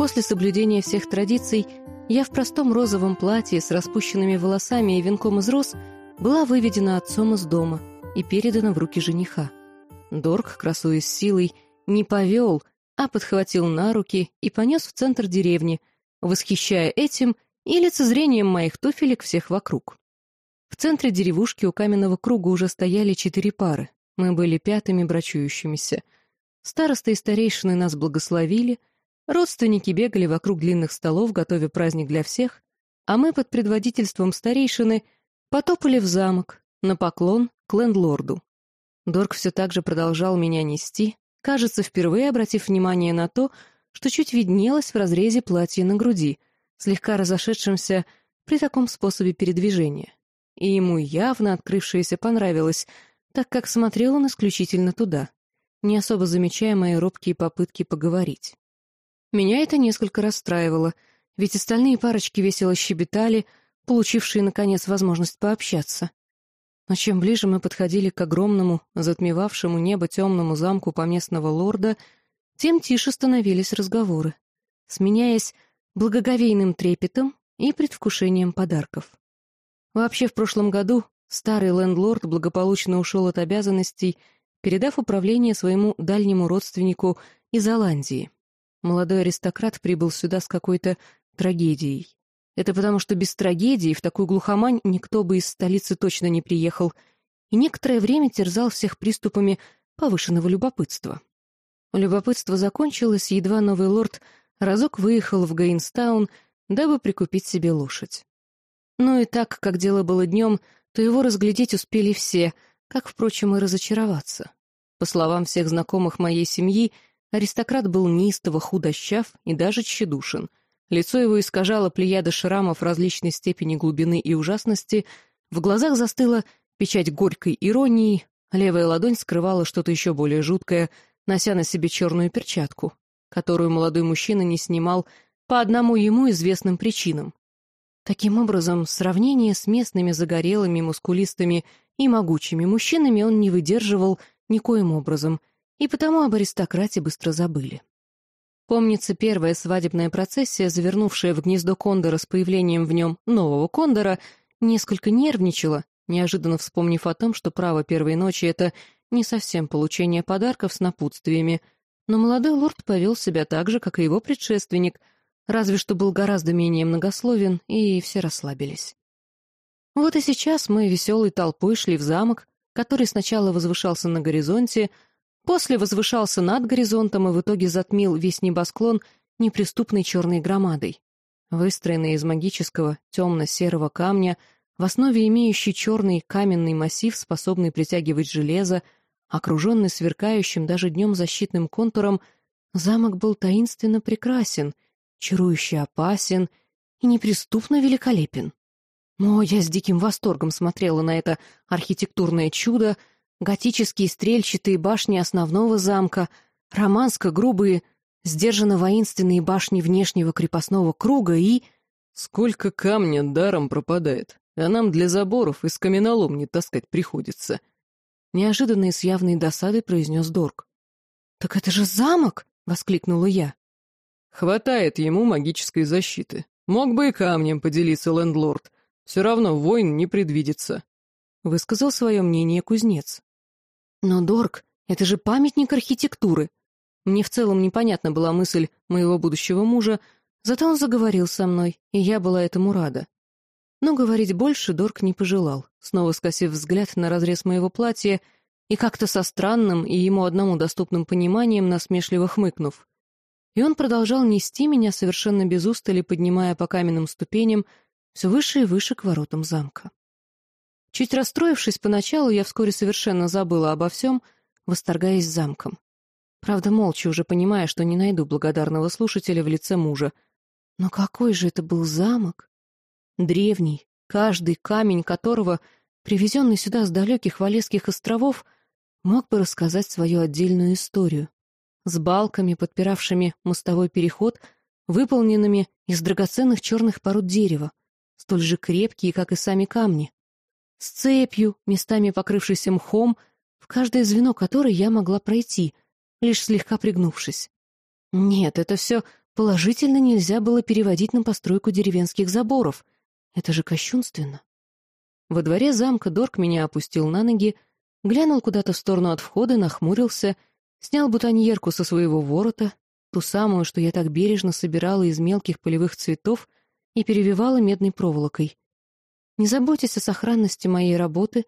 После соблюдения всех традиций я в простом розовом платье с распущенными волосами и венком из роз была выведена отцом из дома и передана в руки жениха. Дорг, красуясь силой, не повел, а подхватил на руки и понес в центр деревни, восхищая этим и лицезрением моих туфелек всех вокруг. В центре деревушки у каменного круга уже стояли четыре пары. Мы были пятыми брачующимися. Старосты и старейшины нас благословили, родственники бегали вокруг длинных столов, готовя праздник для всех, а мы под предводительством старейшины потопали в замок, на поклон к лендлорду. Дорг все так же продолжал меня нести, кажется, впервые обратив внимание на то, что чуть виднелось в разрезе платья на груди, слегка разошедшемся при таком способе передвижения и ему явно открывшееся понравилось, так как смотрел он исключительно туда, не особо замечая мои робкие попытки поговорить. Меня это несколько расстраивало, ведь остальные парочки весело щебетали, получившие, наконец, возможность пообщаться. Но чем ближе мы подходили к огромному, затмевавшему небо темному замку поместного лорда, тем тише становились разговоры, сменяясь благоговейным трепетом и предвкушением подарков. Вообще, в прошлом году старый лендлорд благополучно ушел от обязанностей, передав управление своему дальнему родственнику из Оландии. Молодой аристократ прибыл сюда с какой-то трагедией. Это потому, что без трагедии в такую глухомань никто бы из столицы точно не приехал, и некоторое время терзал всех приступами повышенного любопытства. Любопытство закончилось, едва новый лорд разок выехал в Гейнстаун, дабы прикупить себе лошадь. Но и так, как дело было днем, то его разглядеть успели все, как, впрочем, и разочароваться. По словам всех знакомых моей семьи, аристократ был неистово худощав и даже тщедушен. Лицо его искажало плеяда шрамов различной степени глубины и ужасности, в глазах застыла печать горькой иронии, левая ладонь скрывала что-то еще более жуткое, нося на себе черную перчатку, которую молодой мужчина не снимал по одному ему известным причинам. Таким образом, сравнение с местными загорелыми, мускулистыми и могучими мужчинами он не выдерживал никоим образом, и потому об аристократе быстро забыли. Помнится, первая свадебная процессия, завернувшая в гнездо кондора с появлением в нем нового кондора, несколько нервничала, неожиданно вспомнив о том, что право первой ночи — это не совсем получение подарков с напутствиями, но молодой лорд повел себя так же, как и его предшественник — разве что был гораздо менее многословен, и все расслабились. Вот и сейчас мы веселой толпой шли в замок, который сначала возвышался на горизонте, после возвышался над горизонтом и в итоге затмил весь небосклон неприступной черной громадой. Выстроенный из магического темно-серого камня, в основе имеющий черный каменный массив, способный притягивать железо, окруженный сверкающим даже днем защитным контуром, замок был таинственно прекрасен — чарующе опасен и неприступно великолепен. Но я с диким восторгом смотрела на это архитектурное чудо, готические стрельчатые башни основного замка, романско-грубые, сдержанно-воинственные башни внешнего крепостного круга и... Сколько камня даром пропадает, а нам для заборов из каменолом не таскать приходится. Неожиданно и с явной досадой произнес Дорг. «Так это же замок!» — воскликнула я. Хватает ему магической защиты. Мог бы и камнем поделиться лендлорд. Все равно войн не предвидится. Высказал свое мнение кузнец. Но, Дорг, это же памятник архитектуры. Мне в целом непонятна была мысль моего будущего мужа, зато он заговорил со мной, и я была этому рада. Но говорить больше Дорг не пожелал, снова скосив взгляд на разрез моего платья и как-то со странным и ему одному доступным пониманием насмешливо хмыкнув и он продолжал нести меня совершенно без устали, поднимая по каменным ступеням все выше и выше к воротам замка. Чуть расстроившись поначалу, я вскоре совершенно забыла обо всем, восторгаясь замком. Правда, молча уже понимая, что не найду благодарного слушателя в лице мужа. Но какой же это был замок! Древний, каждый камень которого, привезенный сюда с далеких Валесских островов, мог бы рассказать свою отдельную историю с балками, подпиравшими мостовой переход, выполненными из драгоценных черных пород дерева, столь же крепкие, как и сами камни, с цепью, местами покрывшейся мхом, в каждое звено которой я могла пройти, лишь слегка пригнувшись. Нет, это все положительно нельзя было переводить на постройку деревенских заборов. Это же кощунственно. Во дворе замка Дорк меня опустил на ноги, глянул куда-то в сторону от входа, нахмурился, снял бутоньерку со своего ворота, ту самую, что я так бережно собирала из мелких полевых цветов и перевивала медной проволокой. Не заботясь о сохранности моей работы,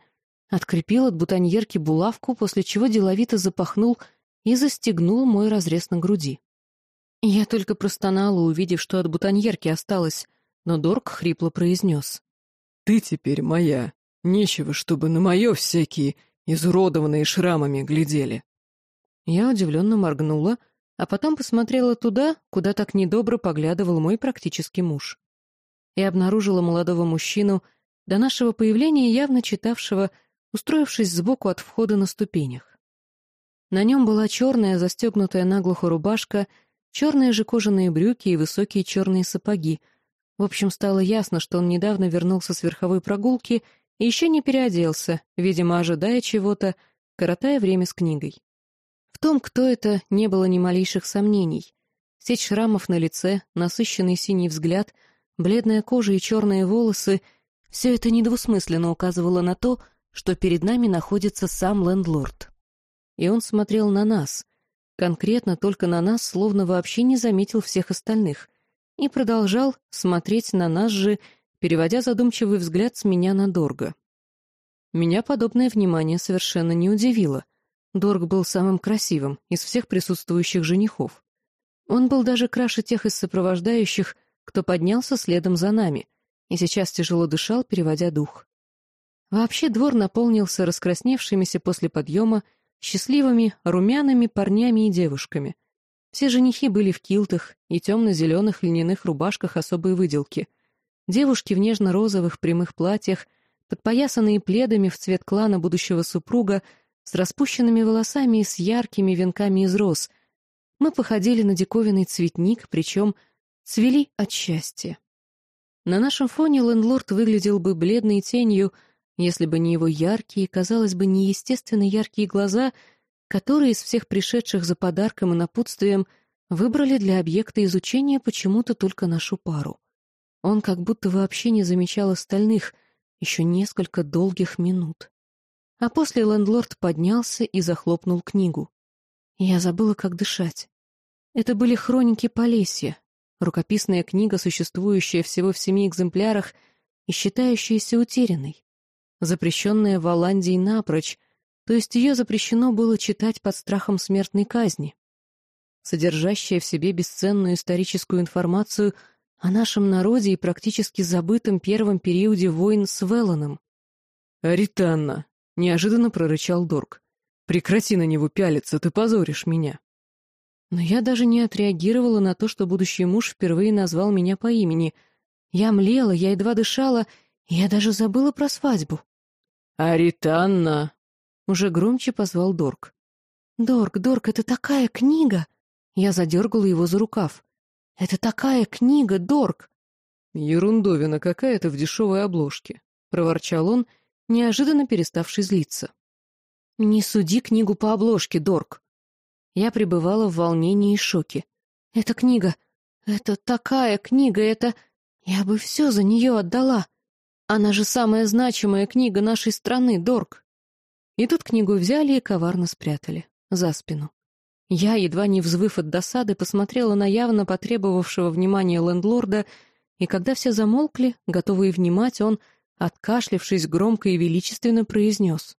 открепил от бутоньерки булавку, после чего деловито запахнул и застегнул мой разрез на груди. Я только простонала, увидев, что от бутоньерки осталось, но Дорк хрипло произнес. «Ты теперь моя. Нечего, чтобы на мое всякие изуродованные шрамами глядели». Я удивленно моргнула, а потом посмотрела туда, куда так недобро поглядывал мой практический муж. И обнаружила молодого мужчину, до нашего появления явно читавшего, устроившись сбоку от входа на ступенях. На нем была черная, застегнутая наглухо рубашка, черные же кожаные брюки и высокие черные сапоги. В общем, стало ясно, что он недавно вернулся с верховой прогулки и еще не переоделся, видимо, ожидая чего-то, коротая время с книгой. В том, кто это, не было ни малейших сомнений. Сеть шрамов на лице, насыщенный синий взгляд, бледная кожа и черные волосы — все это недвусмысленно указывало на то, что перед нами находится сам лендлорд и он смотрел на нас, конкретно только на нас, словно вообще не заметил всех остальных, и продолжал смотреть на нас же, переводя задумчивый взгляд с меня на Дорга. Меня подобное внимание совершенно не удивило. Дорг был самым красивым из всех присутствующих женихов. Он был даже краше тех из сопровождающих, кто поднялся следом за нами, и сейчас тяжело дышал, переводя дух. Вообще двор наполнился раскрасневшимися после подъема счастливыми, румяными парнями и девушками. Все женихи были в килтах и темно-зеленых льняных рубашках особой выделки. Девушки в нежно-розовых прямых платьях, подпоясанные пледами в цвет клана будущего супруга, с распущенными волосами и с яркими венками из роз. Мы походили на диковинный цветник, причем цвели от счастья. На нашем фоне лендлорд выглядел бы бледной тенью — если бы не его яркие, казалось бы, неестественно яркие глаза, которые из всех пришедших за подарком и напутствием выбрали для объекта изучения почему-то только нашу пару. Он как будто вообще не замечал остальных еще несколько долгих минут. А после лендлорд поднялся и захлопнул книгу. Я забыла, как дышать. Это были хроники Полесья, рукописная книга, существующая всего в семи экземплярах и считающаяся утерянной запрещенная в Оландии напрочь, то есть ее запрещено было читать под страхом смертной казни. Содержащая в себе бесценную историческую информацию о нашем народе и практически забытом первом периоде войн с Велланом. «Аританна!» — неожиданно прорычал Дорг. «Прекрати на него пялиться, ты позоришь меня!» Но я даже не отреагировала на то, что будущий муж впервые назвал меня по имени. Я млела, я едва дышала, и я даже забыла про свадьбу. «Аританна!» — уже громче позвал Дорк. «Дорк, Дорк, это такая книга!» Я задергала его за рукав. «Это такая книга, Дорк!» «Ерундовина какая-то в дешевой обложке», — проворчал он, неожиданно переставший злиться. «Не суди книгу по обложке, Дорк!» Я пребывала в волнении и шоке. «Это книга! Это такая книга! Это... Я бы все за нее отдала!» Она же самая значимая книга нашей страны, Дорг. И тут книгу взяли и коварно спрятали. За спину. Я, едва не взвыв от досады, посмотрела на явно потребовавшего внимания лендлорда, и когда все замолкли, готовые внимать, он, откашлившись громко и величественно, произнес.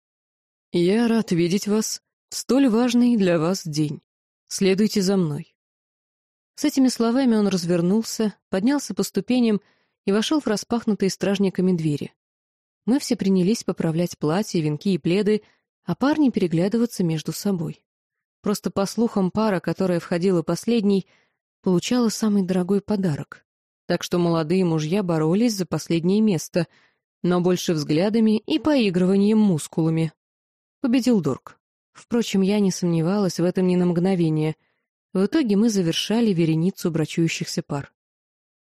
«Я рад видеть вас столь важный для вас день. Следуйте за мной». С этими словами он развернулся, поднялся по ступеням и вошел в распахнутые стражниками двери. Мы все принялись поправлять платья, венки и пледы, а парни переглядываться между собой. Просто по слухам пара, которая входила последней, получала самый дорогой подарок. Так что молодые мужья боролись за последнее место, но больше взглядами и поигрыванием мускулами. Победил Дорк. Впрочем, я не сомневалась в этом ни на мгновение. В итоге мы завершали вереницу брачующихся пар.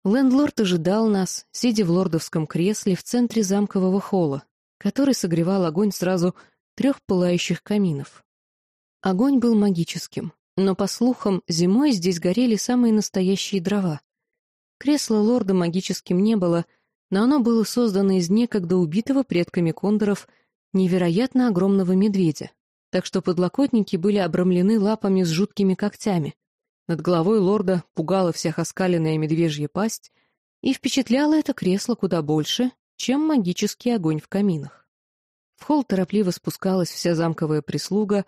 Лендлорд ожидал нас, сидя в лордовском кресле в центре замкового холла, который согревал огонь сразу трех пылающих каминов. Огонь был магическим, Но, по слухам, зимой здесь горели самые настоящие дрова. Кресло лорда магическим не было, но оно было создано из некогда убитого предками кондоров невероятно огромного медведя, так что подлокотники были обрамлены лапами с жуткими когтями. Над головой лорда пугала всех оскаленная медвежья пасть, и впечатляло это кресло куда больше, чем магический огонь в каминах. В холл торопливо спускалась вся замковая прислуга,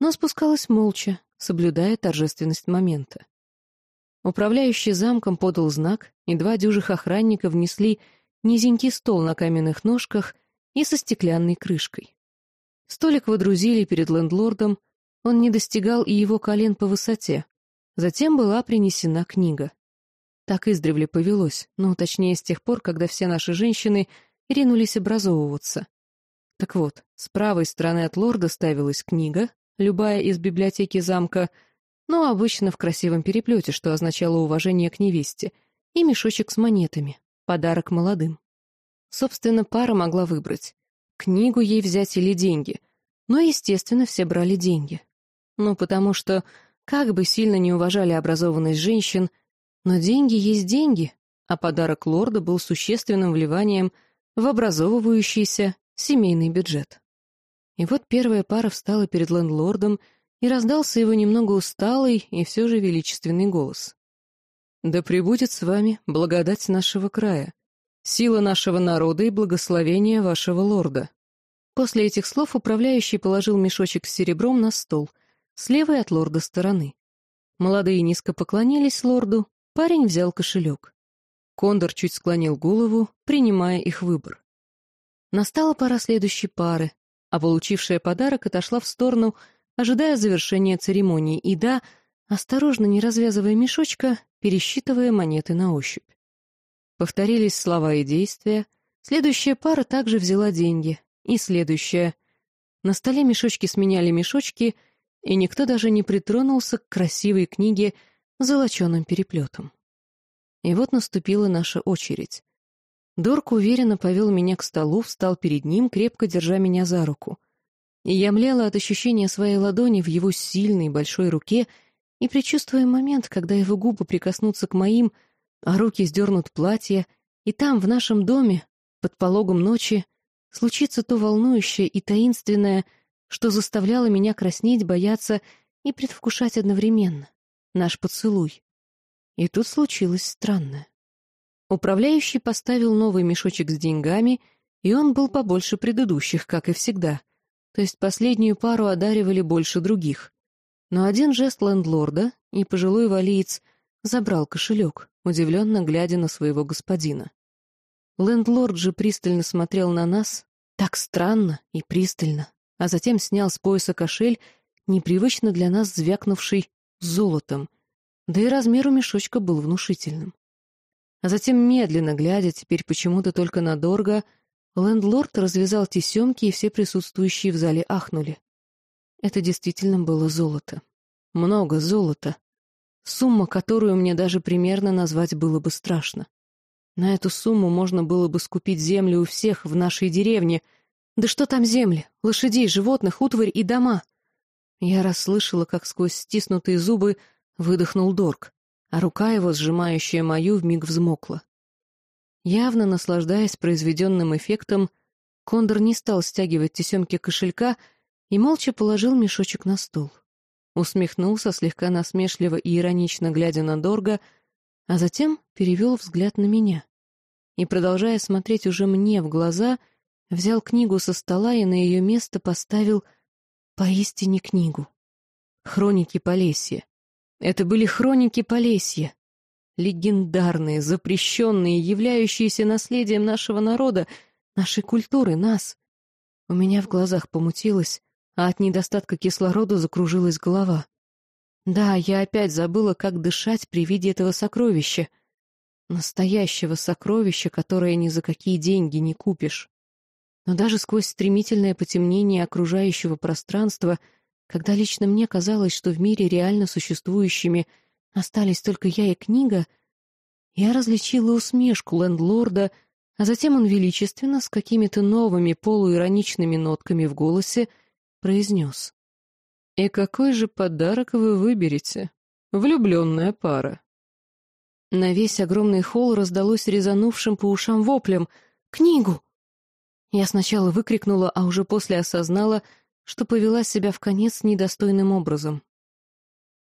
но спускалась молча, соблюдая торжественность момента. Управляющий замком подал знак, и два дюжих охранника внесли низенький стол на каменных ножках и со стеклянной крышкой. Столик водрузили перед лендлордом, он не достигал и его колен по высоте. Затем была принесена книга. Так издревле повелось, но точнее с тех пор, когда все наши женщины ринулись образовываться. Так вот, с правой стороны от лорда ставилась книга, любая из библиотеки замка, но обычно в красивом переплете, что означало уважение к невесте, и мешочек с монетами, подарок молодым. Собственно, пара могла выбрать, книгу ей взять или деньги, но, естественно, все брали деньги. Ну, потому что, как бы сильно не уважали образованность женщин, но деньги есть деньги, а подарок лорда был существенным вливанием в образовывающийся семейный бюджет. И вот первая пара встала перед лендлордом, и раздался его немного усталый и все же величественный голос. «Да пребудет с вами благодать нашего края, сила нашего народа и благословение вашего лорда». После этих слов управляющий положил мешочек с серебром на стол, с левой от лорда стороны. Молодые низко поклонились лорду, парень взял кошелек. Кондор чуть склонил голову, принимая их выбор. Настала пора следующей пары, а получившая подарок отошла в сторону, ожидая завершения церемонии, и да, осторожно, не развязывая мешочка, пересчитывая монеты на ощупь. Повторились слова и действия, следующая пара также взяла деньги, и следующая. На столе мешочки сменяли мешочки, и никто даже не притронулся к красивой книге с золоченым переплетом. И вот наступила наша очередь. Дорк уверенно повел меня к столу, встал перед ним, крепко держа меня за руку. И я млела от ощущения своей ладони в его сильной большой руке и предчувствуя момент, когда его губы прикоснутся к моим, а руки сдернут платье, и там, в нашем доме, под пологом ночи, случится то волнующее и таинственное, что заставляло меня краснеть, бояться и предвкушать одновременно. Наш поцелуй. И тут случилось странное. Управляющий поставил новый мешочек с деньгами, и он был побольше предыдущих, как и всегда. То есть последнюю пару одаривали больше других. Но один жест лендлорда, и пожилой валиец забрал кошелек, удивленно глядя на своего господина. Лендлорд же пристально смотрел на нас, так странно и пристально, а затем снял с пояса кошель, непривычно для нас звякнувший золотом, да и размер у мешочка был внушительным. А затем, медленно глядя теперь почему-то только на Дорга, лендлорд развязал тесемки, и все присутствующие в зале ахнули. Это действительно было золото. Много золота. Сумма, которую мне даже примерно назвать было бы страшно. На эту сумму можно было бы скупить землю у всех в нашей деревне. Да что там земли? Лошадей, животных, утварь и дома. Я расслышала, как сквозь стиснутые зубы выдохнул Дорг а рука его, сжимающая мою, вмиг взмокла. Явно наслаждаясь произведенным эффектом, Кондор не стал стягивать тесемки кошелька и молча положил мешочек на стол. Усмехнулся, слегка насмешливо и иронично глядя на Дорга, а затем перевел взгляд на меня. И, продолжая смотреть уже мне в глаза, взял книгу со стола и на ее место поставил поистине книгу. «Хроники Полесья». Это были хроники Полесья. Легендарные, запрещенные, являющиеся наследием нашего народа, нашей культуры, нас. У меня в глазах помутилось, а от недостатка кислорода закружилась голова. Да, я опять забыла, как дышать при виде этого сокровища. Настоящего сокровища, которое ни за какие деньги не купишь. Но даже сквозь стремительное потемнение окружающего пространства — когда лично мне казалось, что в мире реально существующими остались только я и книга, я различила усмешку лендлорда, а затем он величественно, с какими-то новыми полуироничными нотками в голосе, произнес. «И какой же подарок вы выберете? Влюбленная пара». На весь огромный холл раздалось резанувшим по ушам воплем «Книгу!». Я сначала выкрикнула, а уже после осознала, что повела себя в конец недостойным образом.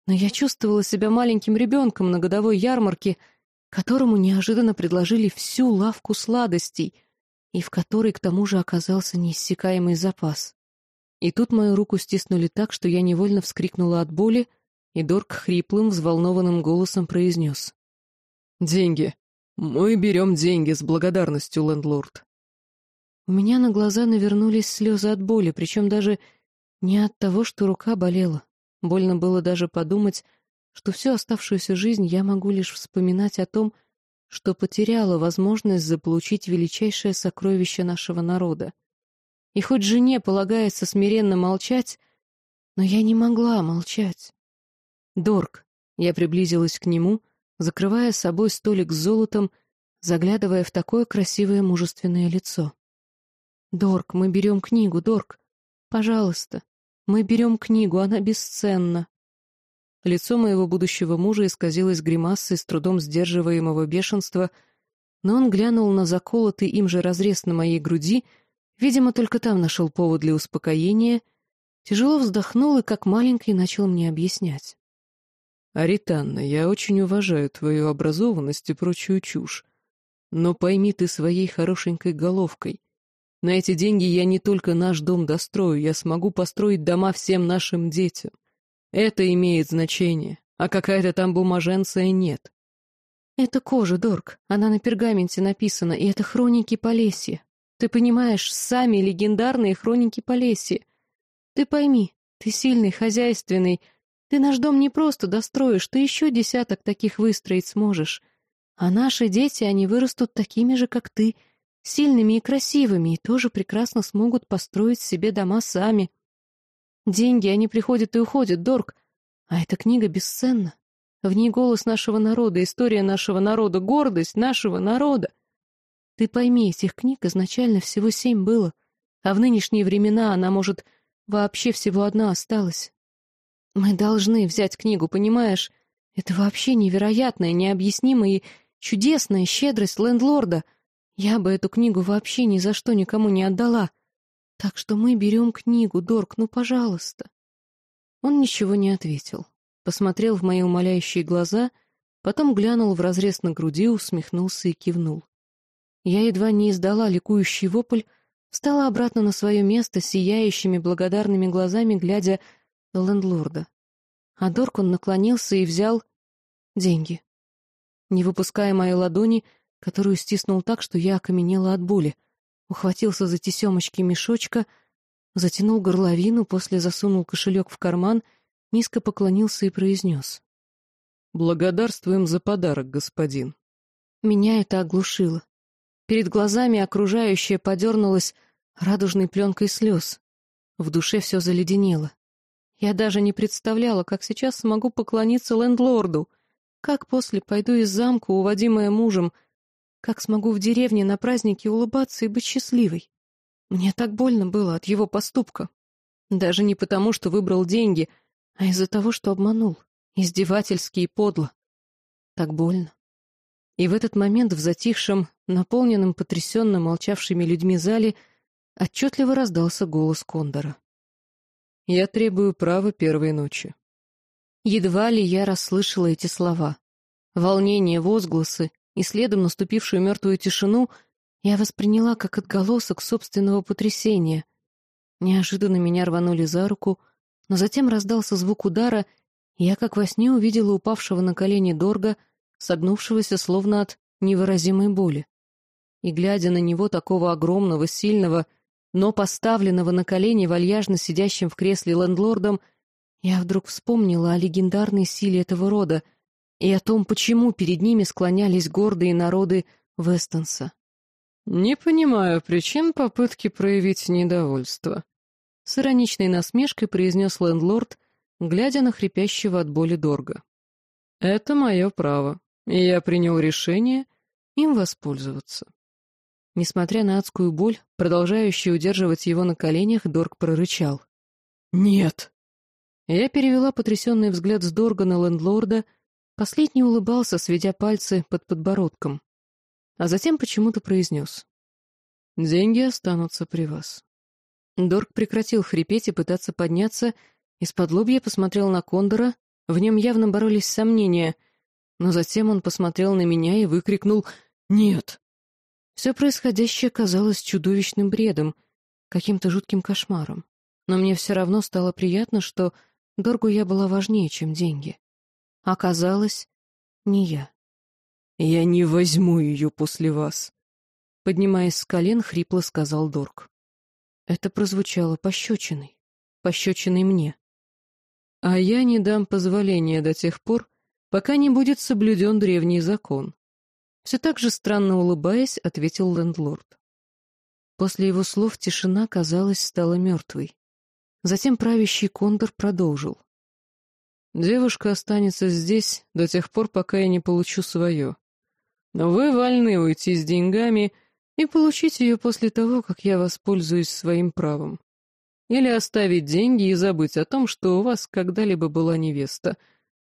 Но я чувствовала себя маленьким ребенком на годовой ярмарке, которому неожиданно предложили всю лавку сладостей, и в которой к тому же оказался неиссякаемый запас. И тут мою руку стиснули так, что я невольно вскрикнула от боли, и Дорк хриплым, взволнованным голосом произнес. «Деньги. Мы берем деньги с благодарностью, лендлорд». У меня на глаза навернулись слезы от боли, причем даже не от того, что рука болела. Больно было даже подумать, что всю оставшуюся жизнь я могу лишь вспоминать о том, что потеряла возможность заполучить величайшее сокровище нашего народа. И хоть жене полагается смиренно молчать, но я не могла молчать. Дорг. Я приблизилась к нему, закрывая собой столик с золотом, заглядывая в такое красивое мужественное лицо. «Дорг, мы берем книгу, Дорг. Пожалуйста, мы берем книгу, она бесценна». Лицо моего будущего мужа исказилось гримасой с трудом сдерживаемого бешенства, но он глянул на заколотый им же разрез на моей груди — Видимо, только там нашел повод для успокоения, тяжело вздохнул и как маленький начал мне объяснять. «Аританна, я очень уважаю твою образованность и прочую чушь, но пойми ты своей хорошенькой головкой. На эти деньги я не только наш дом дострою, я смогу построить дома всем нашим детям. Это имеет значение, а какая-то там бумаженция нет. Это кожа, Дорг, она на пергаменте написана, и это хроники Полесья. Ты понимаешь, сами легендарные хроники Полесья. Ты пойми, ты сильный, хозяйственный. Ты наш дом не просто достроишь, ты еще десяток таких выстроить сможешь. А наши дети, они вырастут такими же, как ты, сильными и красивыми, и тоже прекрасно смогут построить себе дома сами. Деньги, они приходят и уходят, Дорг. А эта книга бесценна. В ней голос нашего народа, история нашего народа, гордость нашего народа. Ты пойми, этих книг изначально всего семь было, а в нынешние времена она, может, вообще всего одна осталась. Мы должны взять книгу, понимаешь? Это вообще невероятная, необъяснимая и чудесная щедрость лендлорда. Я бы эту книгу вообще ни за что никому не отдала. Так что мы берем книгу, Дорк, ну, пожалуйста. Он ничего не ответил. Посмотрел в мои умоляющие глаза, потом глянул в разрез на груди, усмехнулся и кивнул. Я едва не издала ликующий вопль, встала обратно на свое место, сияющими благодарными глазами, глядя на лендлорда. А Доркон наклонился и взял деньги. Не выпуская моей ладони, которую стиснул так, что я окаменела от боли, ухватился за тесемочки мешочка, затянул горловину, после засунул кошелек в карман, низко поклонился и произнес. «Благодарствуем за подарок, господин». Меня это оглушило. Перед глазами окружающее подернулось радужной пленкой слез. В душе все заледенело. Я даже не представляла, как сейчас смогу поклониться лендлорду, как после пойду из замка, уводимая мужем, как смогу в деревне на празднике улыбаться и быть счастливой. Мне так больно было от его поступка. Даже не потому, что выбрал деньги, а из-за того, что обманул. Издевательски и подло. Так больно. И в этот момент в затихшем, наполненном потрясенно молчавшими людьми зале отчетливо раздался голос Кондора. «Я требую права первой ночи». Едва ли я расслышала эти слова. Волнение, возгласы и следом наступившую мертвую тишину я восприняла как отголосок собственного потрясения. Неожиданно меня рванули за руку, но затем раздался звук удара, и я как во сне увидела упавшего на колени Дорга — согнувшегося словно от невыразимой боли. И, глядя на него такого огромного, сильного, но поставленного на колени вальяжно сидящим в кресле лендлордом, я вдруг вспомнила о легендарной силе этого рода и о том, почему перед ними склонялись гордые народы Вестонса. «Не понимаю причин попытки проявить недовольство», — с ироничной насмешкой произнес лендлорд, глядя на хрипящего от боли Дорга. «Это мое право и я принял решение им воспользоваться. Несмотря на адскую боль, продолжающую удерживать его на коленях, Дорг прорычал. «Нет!» Я перевела потрясенный взгляд с Дорга на лендлорда, последний улыбался, сведя пальцы под подбородком, а затем почему-то произнес. «Деньги останутся при вас». Дорг прекратил хрипеть и пытаться подняться, из-под лобья посмотрел на Кондора, в нем явно боролись сомнения, но затем он посмотрел на меня и выкрикнул «Нет!». Все происходящее казалось чудовищным бредом, каким-то жутким кошмаром. Но мне все равно стало приятно, что Доргу я была важнее, чем деньги. Оказалось, не я. «Я не возьму ее после вас», — поднимаясь с колен, хрипло сказал Дорг. Это прозвучало пощечиной. Пощечиной мне. «А я не дам позволения до тех пор, пока не будет соблюден древний закон», все так же странно улыбаясь, ответил лендлорд. После его слов тишина, казалось, стала мертвой. Затем правящий кондор продолжил. «Девушка останется здесь до тех пор, пока я не получу свое. Но вы вольны уйти с деньгами и получить ее после того, как я воспользуюсь своим правом. Или оставить деньги и забыть о том, что у вас когда-либо была невеста.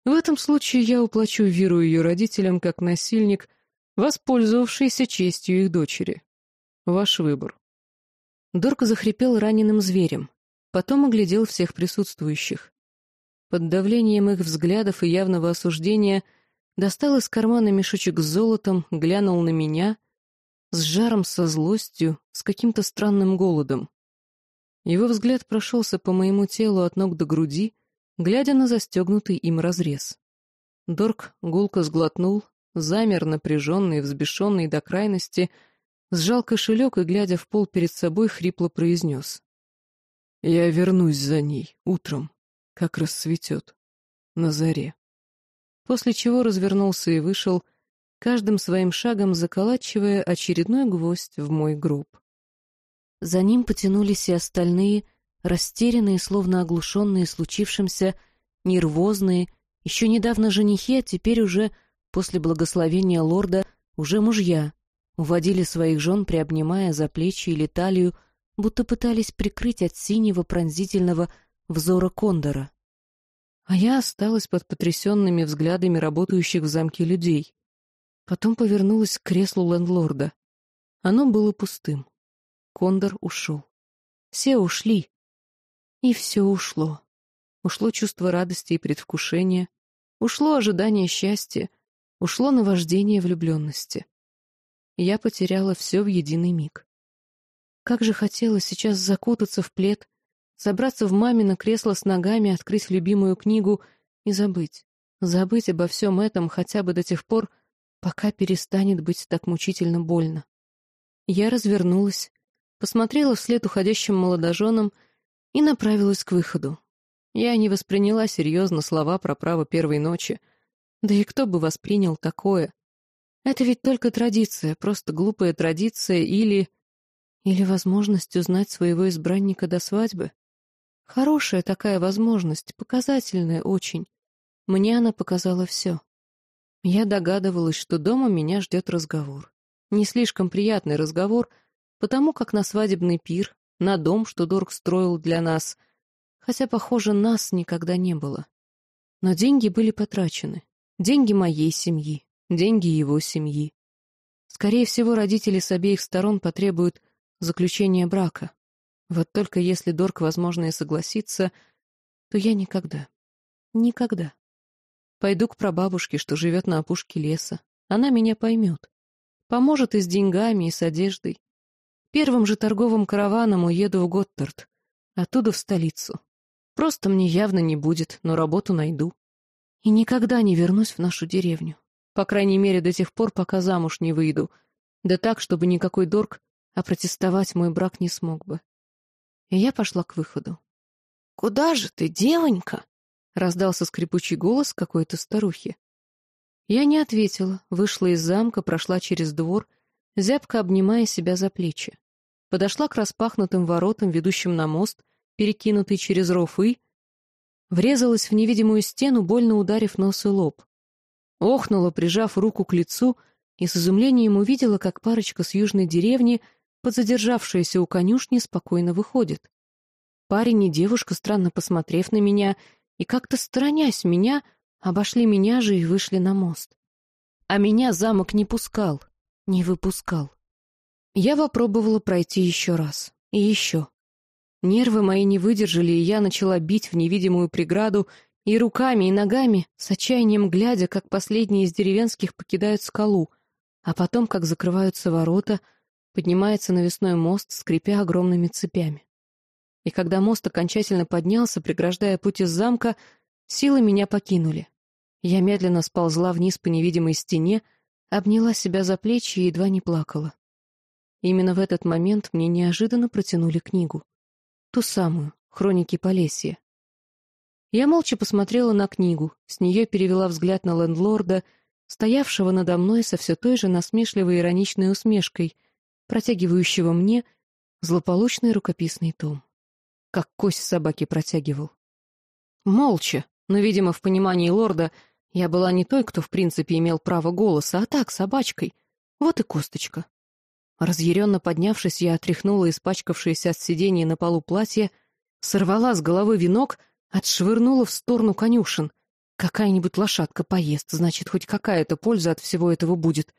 В этом случае я уплачу Виру ее родителям как насильник, воспользовавшийся честью их дочери. Ваш выбор. Дорка захрипел раненым зверем, потом оглядел всех присутствующих. Под давлением их взглядов и явного осуждения достал из кармана мешочек с золотом, глянул на меня, с жаром, со злостью, с каким-то странным голодом. Его взгляд прошелся по моему телу от ног до груди, глядя на застегнутый им разрез. Дорк гулко сглотнул, замер, напряженный, взбешенный до крайности, сжал кошелек и, глядя в пол перед собой, хрипло произнес. «Я вернусь за ней утром, как расцветет, на заре». После чего развернулся и вышел, каждым своим шагом заколачивая очередной гвоздь в мой гроб. За ним потянулись и остальные, растерянные, словно оглушенные случившимся, нервозные, еще недавно женихи, а теперь уже после благословения лорда уже мужья уводили своих жен, приобнимая за плечи или талию, будто пытались прикрыть от синего пронзительного взора кондора. А я осталась под потрясенными взглядами работающих в замке людей. Потом повернулась к креслу лендлорда. Оно было пустым. Кондор ушел. Все ушли. И все ушло. Ушло чувство радости и предвкушения, ушло ожидание счастья, Ушло наваждение влюбленности. Я потеряла все в единый миг. Как же хотелось сейчас закутаться в плед, забраться в мамино кресло с ногами, открыть любимую книгу и забыть. Забыть обо всем этом хотя бы до тех пор, пока перестанет быть так мучительно больно. Я развернулась, посмотрела вслед уходящим молодоженам и направилась к выходу. Я не восприняла серьезно слова про право первой ночи — да и кто бы воспринял такое? Это ведь только традиция, просто глупая традиция или... Или возможность узнать своего избранника до свадьбы. Хорошая такая возможность, показательная очень. Мне она показала все. Я догадывалась, что дома меня ждет разговор. Не слишком приятный разговор, потому как на свадебный пир, на дом, что Дорг строил для нас, хотя, похоже, нас никогда не было. Но деньги были потрачены. Деньги моей семьи, деньги его семьи. Скорее всего, родители с обеих сторон потребуют заключения брака. Вот только если Дорк, возможно, и согласится, то я никогда, никогда. Пойду к прабабушке, что живет на опушке леса. Она меня поймет. Поможет и с деньгами, и с одеждой. Первым же торговым караваном уеду в Готтард, оттуда в столицу. Просто мне явно не будет, но работу найду. И никогда не вернусь в нашу деревню. По крайней мере, до тех пор, пока замуж не выйду. Да так, чтобы никакой дорг, а протестовать мой брак не смог бы. И я пошла к выходу. «Куда же ты, девонька?» — раздался скрипучий голос какой-то старухи. Я не ответила, вышла из замка, прошла через двор, зябко обнимая себя за плечи. Подошла к распахнутым воротам, ведущим на мост, перекинутый через ров, и врезалась в невидимую стену, больно ударив нос и лоб. Охнула, прижав руку к лицу, и с изумлением увидела, как парочка с южной деревни, подзадержавшаяся у конюшни, спокойно выходит. Парень и девушка, странно посмотрев на меня, и как-то сторонясь меня, обошли меня же и вышли на мост. А меня замок не пускал, не выпускал. Я попробовала пройти еще раз. И еще. Нервы мои не выдержали, и я начала бить в невидимую преграду и руками, и ногами, с отчаянием глядя, как последние из деревенских покидают скалу, а потом, как закрываются ворота, поднимается навесной мост, скрипя огромными цепями. И когда мост окончательно поднялся, преграждая путь из замка, силы меня покинули. Я медленно сползла вниз по невидимой стене, обняла себя за плечи и едва не плакала. Именно в этот момент мне неожиданно протянули книгу. Ту самую, «Хроники Полесья». Я молча посмотрела на книгу, с нее перевела взгляд на лендлорда, стоявшего надо мной со все той же насмешливой ироничной усмешкой, протягивающего мне злополучный рукописный том. Как кость собаки протягивал. Молча, но, видимо, в понимании лорда, я была не той, кто в принципе имел право голоса, а так, собачкой. Вот и косточка. Разъяренно поднявшись, я отряхнула испачкавшееся от сидения на полу платье, сорвала с головы венок, отшвырнула в сторону конюшен. Какая-нибудь лошадка поест, значит, хоть какая-то польза от всего этого будет.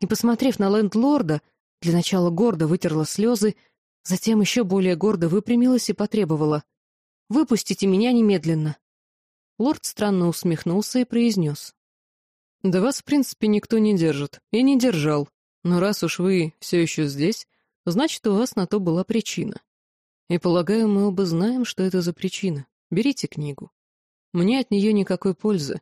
И, посмотрев на лендлорда, для начала гордо вытерла слезы, затем еще более гордо выпрямилась и потребовала. «Выпустите меня немедленно!» Лорд странно усмехнулся и произнес. «Да вас, в принципе, никто не держит. И не держал. Но раз уж вы все еще здесь, значит, у вас на то была причина. И, полагаю, мы оба знаем, что это за причина. Берите книгу. Мне от нее никакой пользы.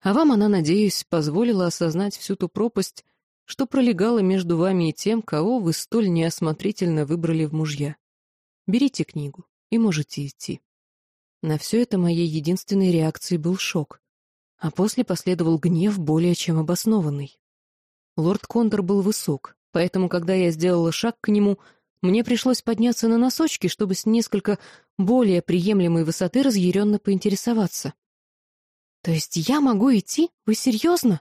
А вам она, надеюсь, позволила осознать всю ту пропасть, что пролегала между вами и тем, кого вы столь неосмотрительно выбрали в мужья. Берите книгу и можете идти. На все это моей единственной реакцией был шок, а после последовал гнев более чем обоснованный. Лорд Кондор был высок, поэтому, когда я сделала шаг к нему, мне пришлось подняться на носочки, чтобы с несколько более приемлемой высоты разъяренно поинтересоваться. «То есть я могу идти? Вы серьезно?»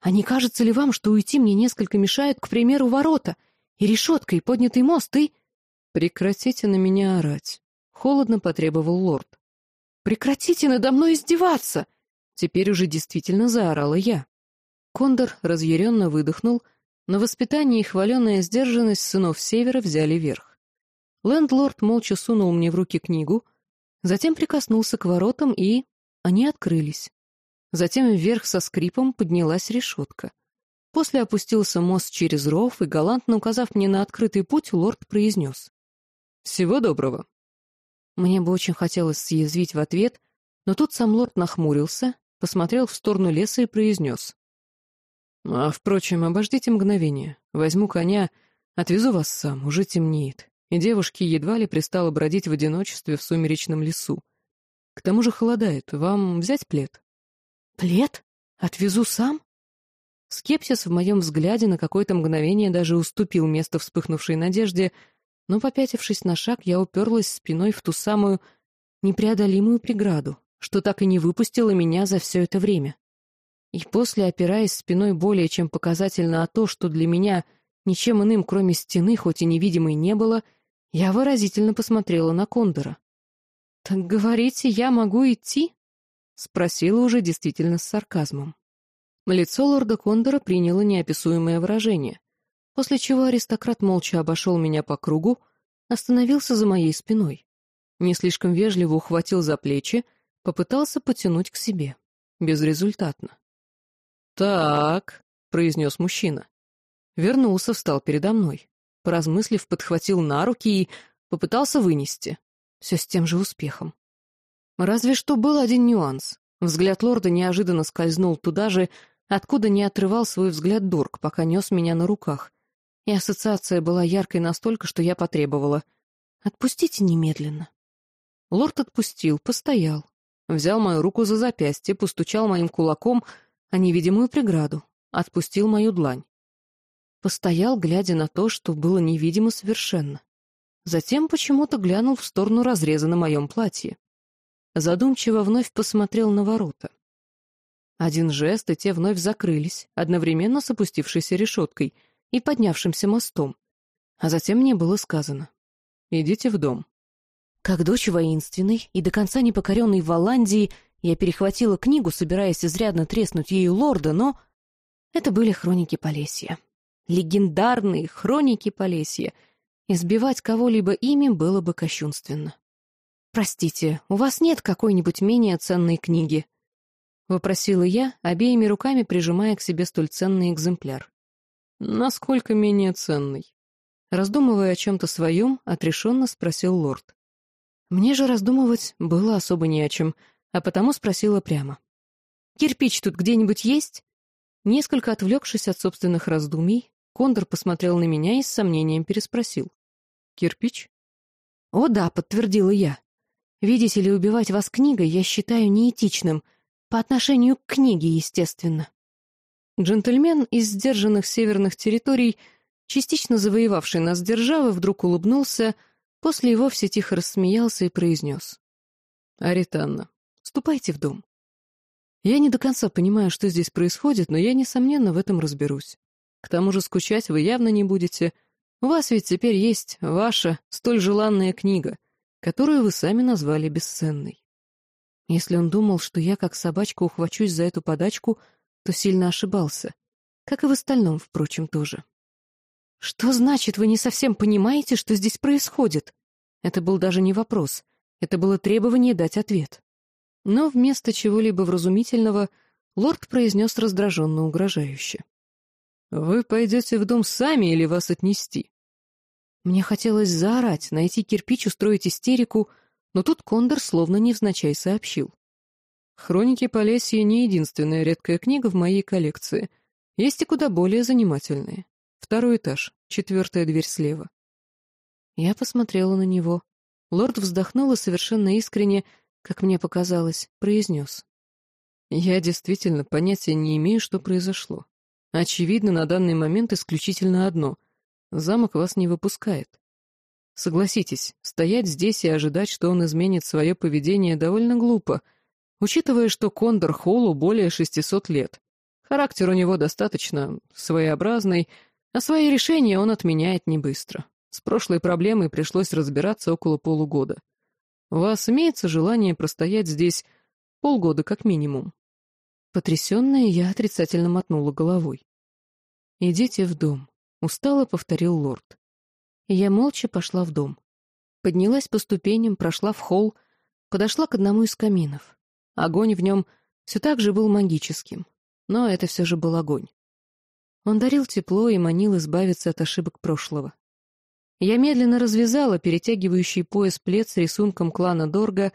А не кажется ли вам, что уйти мне несколько мешают, к примеру, ворота, и решетка, и поднятый мост, и... Прекратите на меня орать. Холодно потребовал лорд. Прекратите надо мной издеваться! Теперь уже действительно заорала я. Кондор разъяренно выдохнул, но воспитание и хваленая сдержанность сынов Севера взяли верх. Лендлорд молча сунул мне в руки книгу, затем прикоснулся к воротам, и... они открылись. Затем вверх со скрипом поднялась решетка. После опустился мост через ров, и, галантно указав мне на открытый путь, лорд произнес. «Всего доброго». Мне бы очень хотелось съязвить в ответ, но тут сам лорд нахмурился, посмотрел в сторону леса и произнес. «А, впрочем, обождите мгновение. Возьму коня, отвезу вас сам, уже темнеет, и девушке едва ли пристало бродить в одиночестве в сумеречном лесу. К тому же холодает, вам взять плед?» «Плед? Отвезу сам?» Скепсис в моем взгляде на какое-то мгновение даже уступил место вспыхнувшей надежде, но, попятившись на шаг, я уперлась спиной в ту самую непреодолимую преграду, что так и не выпустила меня за все это время. И после, опираясь спиной более чем показательно о то, что для меня ничем иным, кроме стены, хоть и невидимой, не было, я выразительно посмотрела на Кондора. «Так говорите, я могу идти?» Спросила уже действительно с сарказмом. Лицо лорда Кондора приняло неописуемое выражение, после чего аристократ молча обошел меня по кругу, остановился за моей спиной. Не слишком вежливо ухватил за плечи, попытался потянуть к себе. Безрезультатно. «Так», — произнес мужчина. Вернулся, встал передо мной. Поразмыслив, подхватил на руки и попытался вынести. Все с тем же успехом. Разве что был один нюанс. Взгляд лорда неожиданно скользнул туда же, откуда не отрывал свой взгляд Дорг, пока нес меня на руках. И ассоциация была яркой настолько, что я потребовала. «Отпустите немедленно». Лорд отпустил, постоял. Взял мою руку за запястье, постучал моим кулаком о невидимую преграду, отпустил мою длань. Постоял, глядя на то, что было невидимо совершенно. Затем почему-то глянул в сторону разреза на моем платье задумчиво вновь посмотрел на ворота. Один жест, и те вновь закрылись, одновременно с опустившейся решеткой и поднявшимся мостом. А затем мне было сказано «Идите в дом». Как дочь воинственной и до конца непокоренной в Голландии, я перехватила книгу, собираясь изрядно треснуть ею лорда, но... Это были хроники Полесья. Легендарные хроники Полесья. Избивать кого-либо ими было бы кощунственно. «Простите, у вас нет какой-нибудь менее ценной книги?» — вопросила я, обеими руками прижимая к себе столь ценный экземпляр. «Насколько менее ценный?» Раздумывая о чем-то своем, отрешенно спросил лорд. Мне же раздумывать было особо не о чем, а потому спросила прямо. «Кирпич тут где-нибудь есть?» Несколько отвлекшись от собственных раздумий, Кондор посмотрел на меня и с сомнением переспросил. «Кирпич?» «О да», — подтвердила я. «Видите ли, убивать вас книгой я считаю неэтичным, по отношению к книге, естественно». Джентльмен из сдержанных северных территорий, частично завоевавший нас державы, вдруг улыбнулся, после и вовсе тихо рассмеялся и произнес. «Аританна, ступайте в дом. Я не до конца понимаю, что здесь происходит, но я, несомненно, в этом разберусь. К тому же скучать вы явно не будете. У вас ведь теперь есть ваша столь желанная книга, которую вы сами назвали бесценной. Если он думал, что я как собачка ухвачусь за эту подачку, то сильно ошибался. Как и в остальном, впрочем, тоже. «Что значит, вы не совсем понимаете, что здесь происходит?» Это был даже не вопрос. Это было требование дать ответ. Но вместо чего-либо вразумительного лорд произнес раздраженно угрожающе. «Вы пойдете в дом сами или вас отнести?» Мне хотелось заорать, найти кирпич, устроить истерику, но тут Кондор словно невзначай сообщил. Хроники Полесья не единственная редкая книга в моей коллекции. Есть и куда более занимательные. Второй этаж, четвертая дверь слева. Я посмотрела на него. Лорд вздохнул и совершенно искренне, как мне показалось, произнес. Я действительно понятия не имею, что произошло. Очевидно, на данный момент исключительно одно. Замок вас не выпускает. Согласитесь, стоять здесь и ожидать, что он изменит свое поведение, довольно глупо — Учитывая, что Кондор Холлу более 600 лет, характер у него достаточно своеобразный, а свои решения он отменяет не быстро. С прошлой проблемой пришлось разбираться около полугода. У вас имеется желание простоять здесь полгода как минимум? Потрясенная, я отрицательно мотнула головой. «Идите в дом», — устало повторил лорд. Я молча пошла в дом. Поднялась по ступеням, прошла в холл, подошла к одному из каминов. Огонь в нем все так же был магическим, но это все же был огонь. Он дарил тепло и манил избавиться от ошибок прошлого. Я медленно развязала перетягивающий пояс плед с рисунком клана Дорга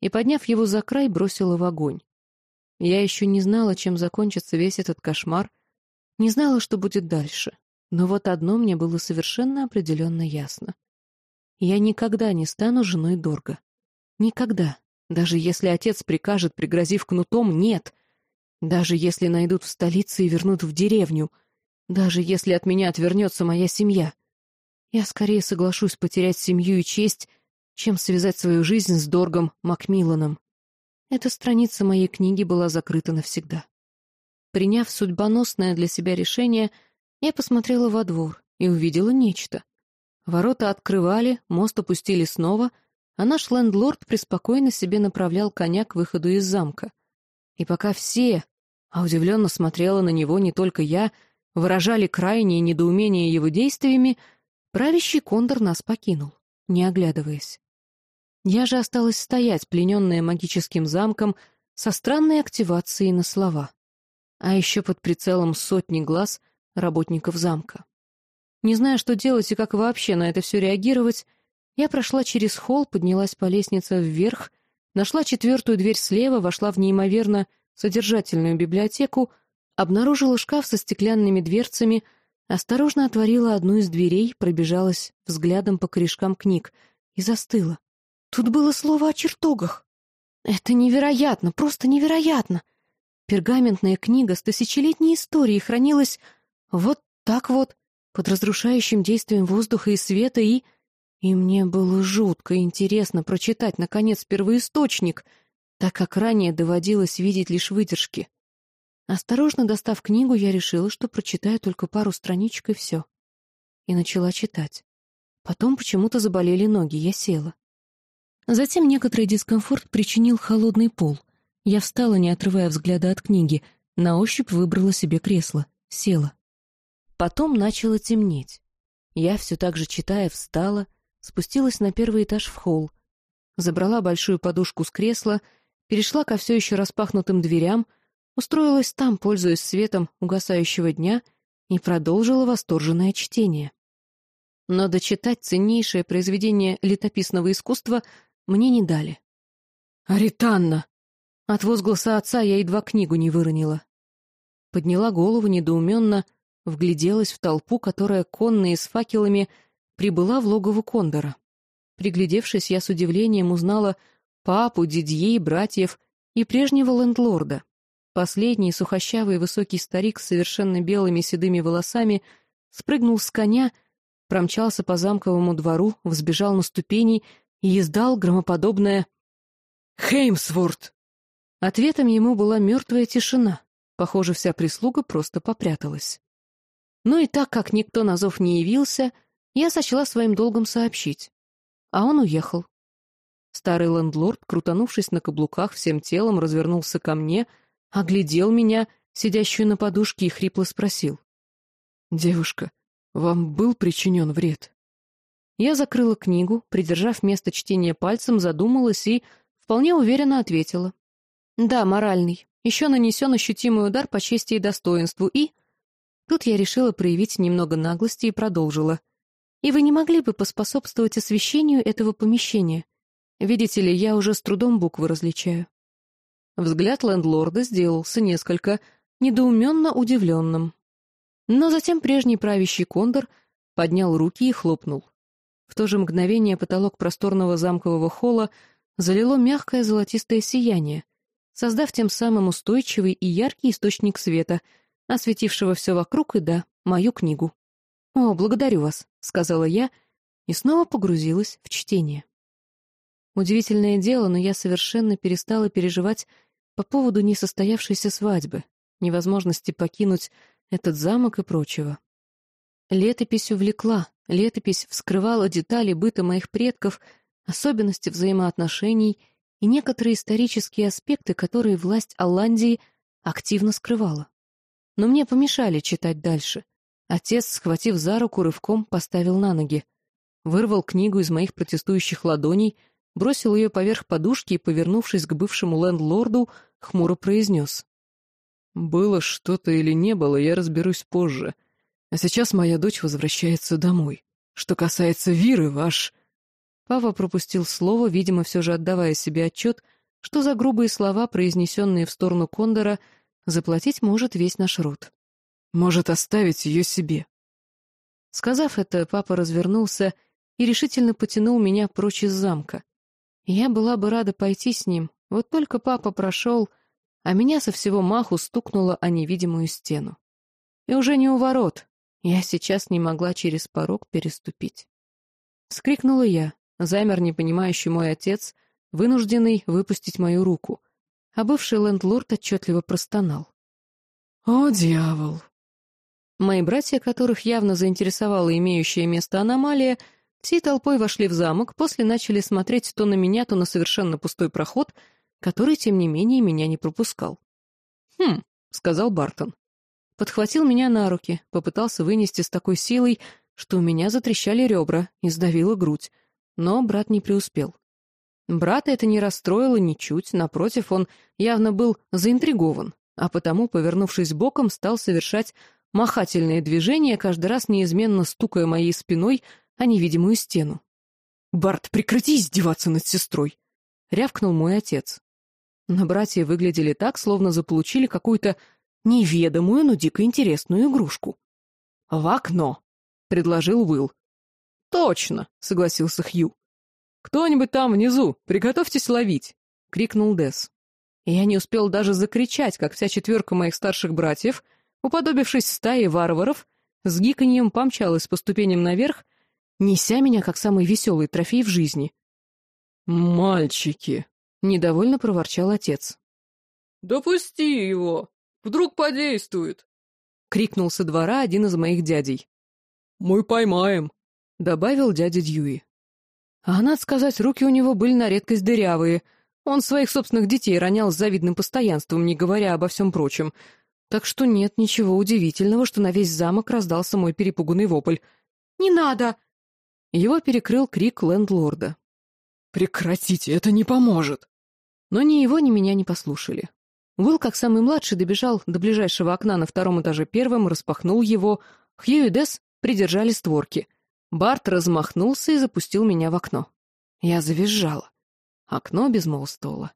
и, подняв его за край, бросила в огонь. Я еще не знала, чем закончится весь этот кошмар, не знала, что будет дальше, но вот одно мне было совершенно определенно ясно. Я никогда не стану женой Дорга. Никогда. Даже если отец прикажет, пригрозив кнутом, нет. Даже если найдут в столице и вернут в деревню. Даже если от меня отвернется моя семья. Я скорее соглашусь потерять семью и честь, чем связать свою жизнь с Доргом Макмилланом. Эта страница моей книги была закрыта навсегда. Приняв судьбоносное для себя решение, я посмотрела во двор и увидела нечто. Ворота открывали, мост опустили снова — а наш лендлорд преспокойно себе направлял коня к выходу из замка. И пока все, а удивленно смотрела на него не только я, выражали крайнее недоумение его действиями, правящий кондор нас покинул, не оглядываясь. Я же осталась стоять, плененная магическим замком, со странной активацией на слова, а еще под прицелом сотни глаз работников замка. Не зная, что делать и как вообще на это все реагировать, я прошла через холл, поднялась по лестнице вверх, нашла четвертую дверь слева, вошла в неимоверно содержательную библиотеку, обнаружила шкаф со стеклянными дверцами, осторожно отворила одну из дверей, пробежалась взглядом по корешкам книг и застыла. Тут было слово о чертогах. Это невероятно, просто невероятно. Пергаментная книга с тысячелетней историей хранилась вот так вот, под разрушающим действием воздуха и света, и и мне было жутко интересно прочитать, наконец, первоисточник, так как ранее доводилось видеть лишь выдержки. Осторожно достав книгу, я решила, что прочитаю только пару страничек и все. И начала читать. Потом почему-то заболели ноги, я села. Затем некоторый дискомфорт причинил холодный пол. Я встала, не отрывая взгляда от книги, на ощупь выбрала себе кресло, села. Потом начало темнеть. Я, все так же читая, встала, спустилась на первый этаж в холл, забрала большую подушку с кресла, перешла ко все еще распахнутым дверям, устроилась там, пользуясь светом угасающего дня, и продолжила восторженное чтение. Но дочитать ценнейшее произведение летописного искусства мне не дали. «Аританна!» От возгласа отца я едва книгу не выронила. Подняла голову недоуменно, вгляделась в толпу, которая, конная с факелами, прибыла в логово Кондора. Приглядевшись, я с удивлением узнала папу, дядьей, братьев и прежнего лендлорда. Последний, сухощавый высокий старик с совершенно белыми седыми волосами спрыгнул с коня, промчался по замковому двору, взбежал на ступени и издал громоподобное «Хеймсворт!». Ответом ему была мертвая тишина. Похоже, вся прислуга просто попряталась. Ну и так как никто на зов не явился, я сочла своим долгом сообщить. А он уехал. Старый лендлорд, крутанувшись на каблуках, всем телом развернулся ко мне, оглядел меня, сидящую на подушке, и хрипло спросил. «Девушка, вам был причинен вред?» Я закрыла книгу, придержав место чтения пальцем, задумалась и вполне уверенно ответила. «Да, моральный. Еще нанесен ощутимый удар по чести и достоинству, и...» Тут я решила проявить немного наглости и продолжила. И вы не могли бы поспособствовать освещению этого помещения? Видите ли, я уже с трудом буквы различаю». Взгляд лендлорда сделался несколько недоуменно удивленным. Но затем прежний правящий кондор поднял руки и хлопнул. В то же мгновение потолок просторного замкового холла залило мягкое золотистое сияние, создав тем самым устойчивый и яркий источник света, осветившего все вокруг и, да, мою книгу. «О, благодарю вас», — сказала я и снова погрузилась в чтение. Удивительное дело, но я совершенно перестала переживать по поводу несостоявшейся свадьбы, невозможности покинуть этот замок и прочего. Летопись увлекла, летопись вскрывала детали быта моих предков, особенности взаимоотношений и некоторые исторические аспекты, которые власть Алландии активно скрывала. Но мне помешали читать дальше — Отец, схватив за руку, рывком поставил на ноги. Вырвал книгу из моих протестующих ладоней, бросил ее поверх подушки и, повернувшись к бывшему лендлорду, хмуро произнес. «Было что-то или не было, я разберусь позже. А сейчас моя дочь возвращается домой. Что касается Виры, ваш...» Пава пропустил слово, видимо, все же отдавая себе отчет, что за грубые слова, произнесенные в сторону Кондора, заплатить может весь наш род может оставить ее себе. Сказав это, папа развернулся и решительно потянул меня прочь из замка. Я была бы рада пойти с ним, вот только папа прошел, а меня со всего маху стукнуло о невидимую стену. И уже не у ворот, я сейчас не могла через порог переступить. Скрикнула я, замер непонимающий мой отец, вынужденный выпустить мою руку, а бывший лендлорд отчетливо простонал. «О, дьявол! Мои братья, которых явно заинтересовала имеющая место аномалия, всей толпой вошли в замок, после начали смотреть то на меня, то на совершенно пустой проход, который, тем не менее, меня не пропускал. «Хм», — сказал Бартон. Подхватил меня на руки, попытался вынести с такой силой, что у меня затрещали ребра и сдавила грудь, но брат не преуспел. Брата это не расстроило ничуть, напротив, он явно был заинтригован, а потому, повернувшись боком, стал совершать махательные движения, каждый раз неизменно стукая моей спиной о невидимую стену. «Барт, прекрати издеваться над сестрой!» — рявкнул мой отец. Но братья выглядели так, словно заполучили какую-то неведомую, но дико интересную игрушку. «В окно!» — предложил Уилл. «Точно!» — согласился Хью. «Кто-нибудь там внизу, приготовьтесь ловить!» — крикнул Дес. Я не успел даже закричать, как вся четверка моих старших братьев уподобившись стае варваров, с гиканьем помчалась по ступеням наверх, неся меня как самый веселый трофей в жизни. «Мальчики!» — недовольно проворчал отец. «Допусти его! Вдруг подействует!» — крикнул со двора один из моих дядей. «Мы поймаем!» — добавил дядя Дьюи. А надо сказать, руки у него были на редкость дырявые. Он своих собственных детей ронял с завидным постоянством, не говоря обо всем прочем. Так что нет ничего удивительного, что на весь замок раздался мой перепуганный вопль. «Не надо!» Его перекрыл крик лендлорда. «Прекратите, это не поможет!» Но ни его, ни меня не послушали. Уилл, как самый младший, добежал до ближайшего окна на втором этаже первым, распахнул его. Хью и Десс придержали створки. Барт размахнулся и запустил меня в окно. Я завизжала. Окно безмолвствовало.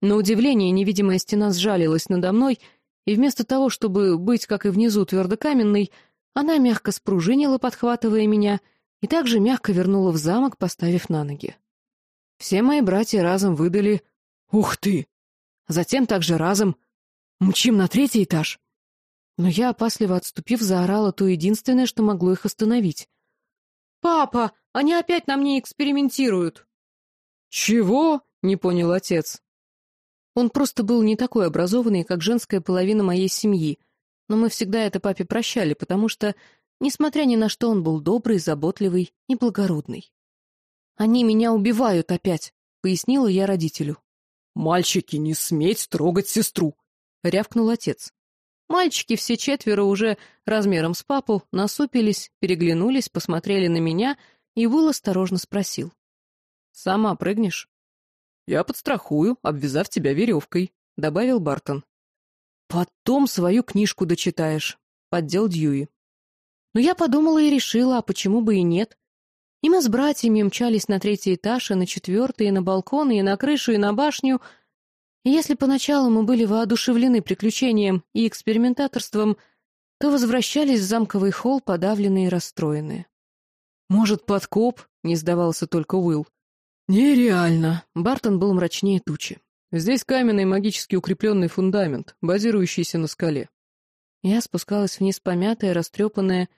На удивление, невидимая стена сжалилась надо мной, и вместо того, чтобы быть, как и внизу, твердокаменной, она мягко спружинила, подхватывая меня, и также мягко вернула в замок, поставив на ноги. Все мои братья разом выдали «Ух ты!» Затем также разом «Мчим на третий этаж!» Но я, опасливо отступив, заорала то единственное, что могло их остановить. «Папа, они опять на мне экспериментируют!» «Чего?» — не понял отец. Он просто был не такой образованный, как женская половина моей семьи, но мы всегда это папе прощали, потому что, несмотря ни на что, он был добрый, заботливый и благородный. «Они меня убивают опять», — пояснила я родителю. «Мальчики, не сметь трогать сестру!» — рявкнул отец. Мальчики, все четверо уже размером с папу, насупились, переглянулись, посмотрели на меня, и Уилл осторожно спросил. «Сама прыгнешь?» «Я подстрахую, обвязав тебя веревкой», — добавил Бартон. «Потом свою книжку дочитаешь», — поддел Дьюи. Но я подумала и решила, а почему бы и нет. И мы с братьями мчались на третий этаж, и на четвертый, и на балкон, и на крышу, и на башню. И если поначалу мы были воодушевлены приключением и экспериментаторством, то возвращались в замковый холл подавленные и расстроенные. «Может, подкоп?» — не сдавался только Уилл. «Нереально!» — Бартон был мрачнее тучи. «Здесь каменный магически укрепленный фундамент, базирующийся на скале». Я спускалась вниз помятая, растрепанная,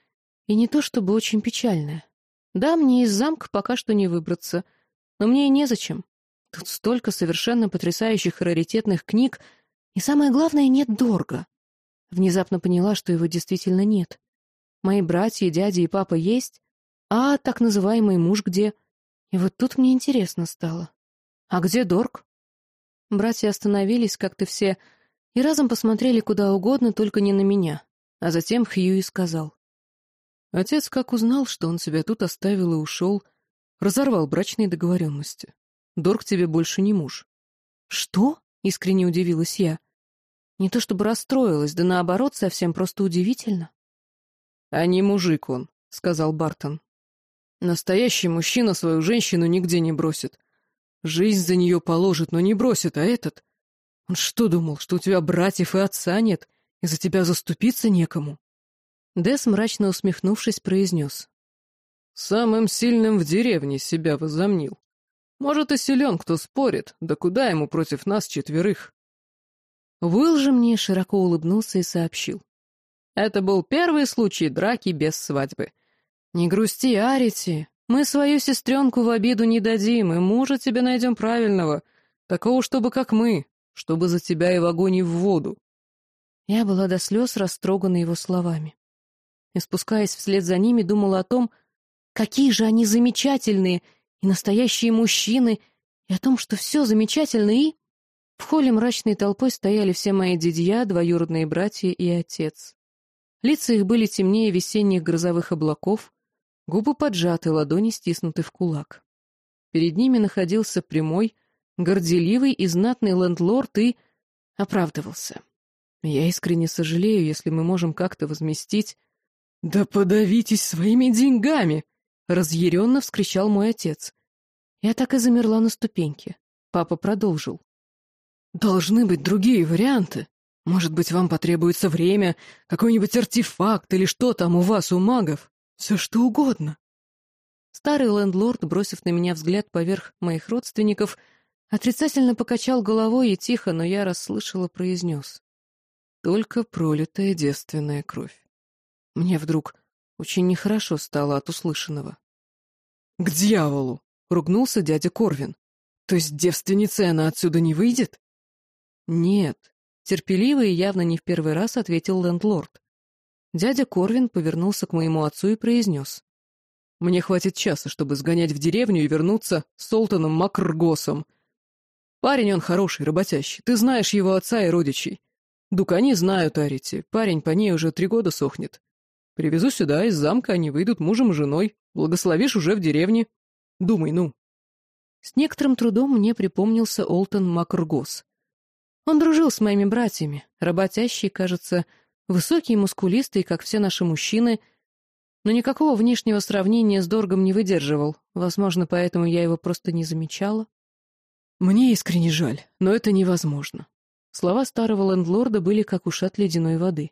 и не то чтобы очень печальная. Да, мне из замка пока что не выбраться, но мне и незачем. Тут столько совершенно потрясающих и раритетных книг, и самое главное, нет Дорга. Внезапно поняла, что его действительно нет. Мои братья, дядя и папа есть, а так называемый муж где? И вот тут мне интересно стало. А где Дорг? Братья остановились как-то все и разом посмотрели куда угодно, только не на меня. А затем Хьюи сказал. Отец как узнал, что он себя тут оставил и ушел, разорвал брачные договоренности. Дорг тебе больше не муж. «Что?» — искренне удивилась я. Не то чтобы расстроилась, да наоборот, совсем просто удивительно. «А не мужик он», — сказал Бартон. «Настоящий мужчина свою женщину нигде не бросит. Жизнь за нее положит, но не бросит, а этот... Он что думал, что у тебя братьев и отца нет, и за тебя заступиться некому?» Дес, мрачно усмехнувшись, произнес. «Самым сильным в деревне себя возомнил. Может, и силен, кто спорит, да куда ему против нас четверых?» Уилл же мне широко улыбнулся и сообщил. «Это был первый случай драки без свадьбы. Не грусти, Арити, мы свою сестренку в обиду не дадим, и мужа тебе найдем правильного, такого, чтобы как мы, чтобы за тебя и в огонь, и в воду». Я была до слез растрогана его словами и, спускаясь вслед за ними, думала о том, какие же они замечательные и настоящие мужчины, и о том, что все замечательно, и... В холле мрачной толпой стояли все мои дядья, двоюродные братья и отец. Лица их были темнее весенних грозовых облаков, губы поджаты, ладони стиснуты в кулак. Перед ними находился прямой, горделивый и знатный лендлорд и... оправдывался. Я искренне сожалею, если мы можем как-то возместить «Да подавитесь своими деньгами!» — разъяренно вскричал мой отец. Я так и замерла на ступеньке. Папа продолжил. «Должны быть другие варианты. Может быть, вам потребуется время, какой-нибудь артефакт или что там у вас, у магов. Все что угодно». Старый лендлорд, бросив на меня взгляд поверх моих родственников, отрицательно покачал головой и тихо, но я расслышала, произнес. «Только пролитая девственная кровь». Мне вдруг очень нехорошо стало от услышанного. «К дьяволу!» — ругнулся дядя Корвин. «То есть девственницей она отсюда не выйдет?» «Нет», — терпеливо и явно не в первый раз ответил лендлорд. Дядя Корвин повернулся к моему отцу и произнес. Мне хватит часа, чтобы сгонять в деревню и вернуться с Солтаном Макргосом. Парень он хороший, работящий. Ты знаешь его отца и родичей. Дукани знают Арити. Парень по ней уже три года сохнет. Привезу сюда, из замка они выйдут мужем и женой. Благословишь уже в деревне. Думай, ну. С некоторым трудом мне припомнился Олтон Макргос. Он дружил с моими братьями, работящий, кажется, высокий и мускулистый, как все наши мужчины, но никакого внешнего сравнения с Доргом не выдерживал, возможно, поэтому я его просто не замечала. Мне искренне жаль, но это невозможно. Слова старого лендлорда были как ушат ледяной воды.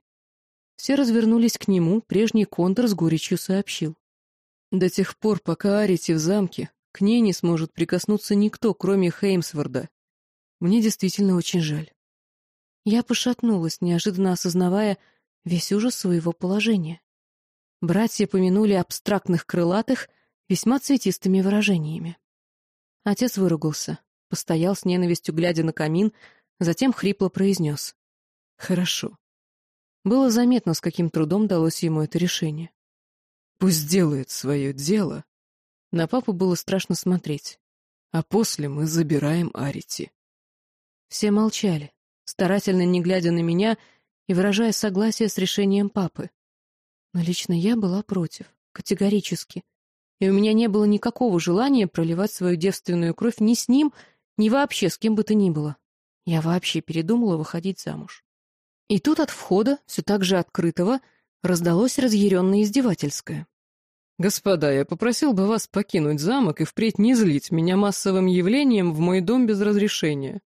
Все развернулись к нему, прежний контр с горечью сообщил. До тех пор, пока Арити в замке, к ней не сможет прикоснуться никто, кроме Хеймсворда. Мне действительно очень жаль. Я пошатнулась, неожиданно осознавая весь ужас своего положения. Братья помянули абстрактных крылатых весьма цветистыми выражениями. Отец выругался, постоял с ненавистью, глядя на камин, затем хрипло произнес. «Хорошо». Было заметно, с каким трудом далось ему это решение. «Пусть делает свое дело». На папу было страшно смотреть. «А после мы забираем Арити». Все молчали, старательно не глядя на меня и выражая согласие с решением папы. Но лично я была против, категорически. И у меня не было никакого желания проливать свою девственную кровь ни с ним, ни вообще с кем бы то ни было. Я вообще передумала выходить замуж. И тут от входа, все так же открытого, раздалось разъяренное издевательское. «Господа, я попросил бы вас покинуть замок и впредь не злить меня массовым явлением в мой дом без разрешения.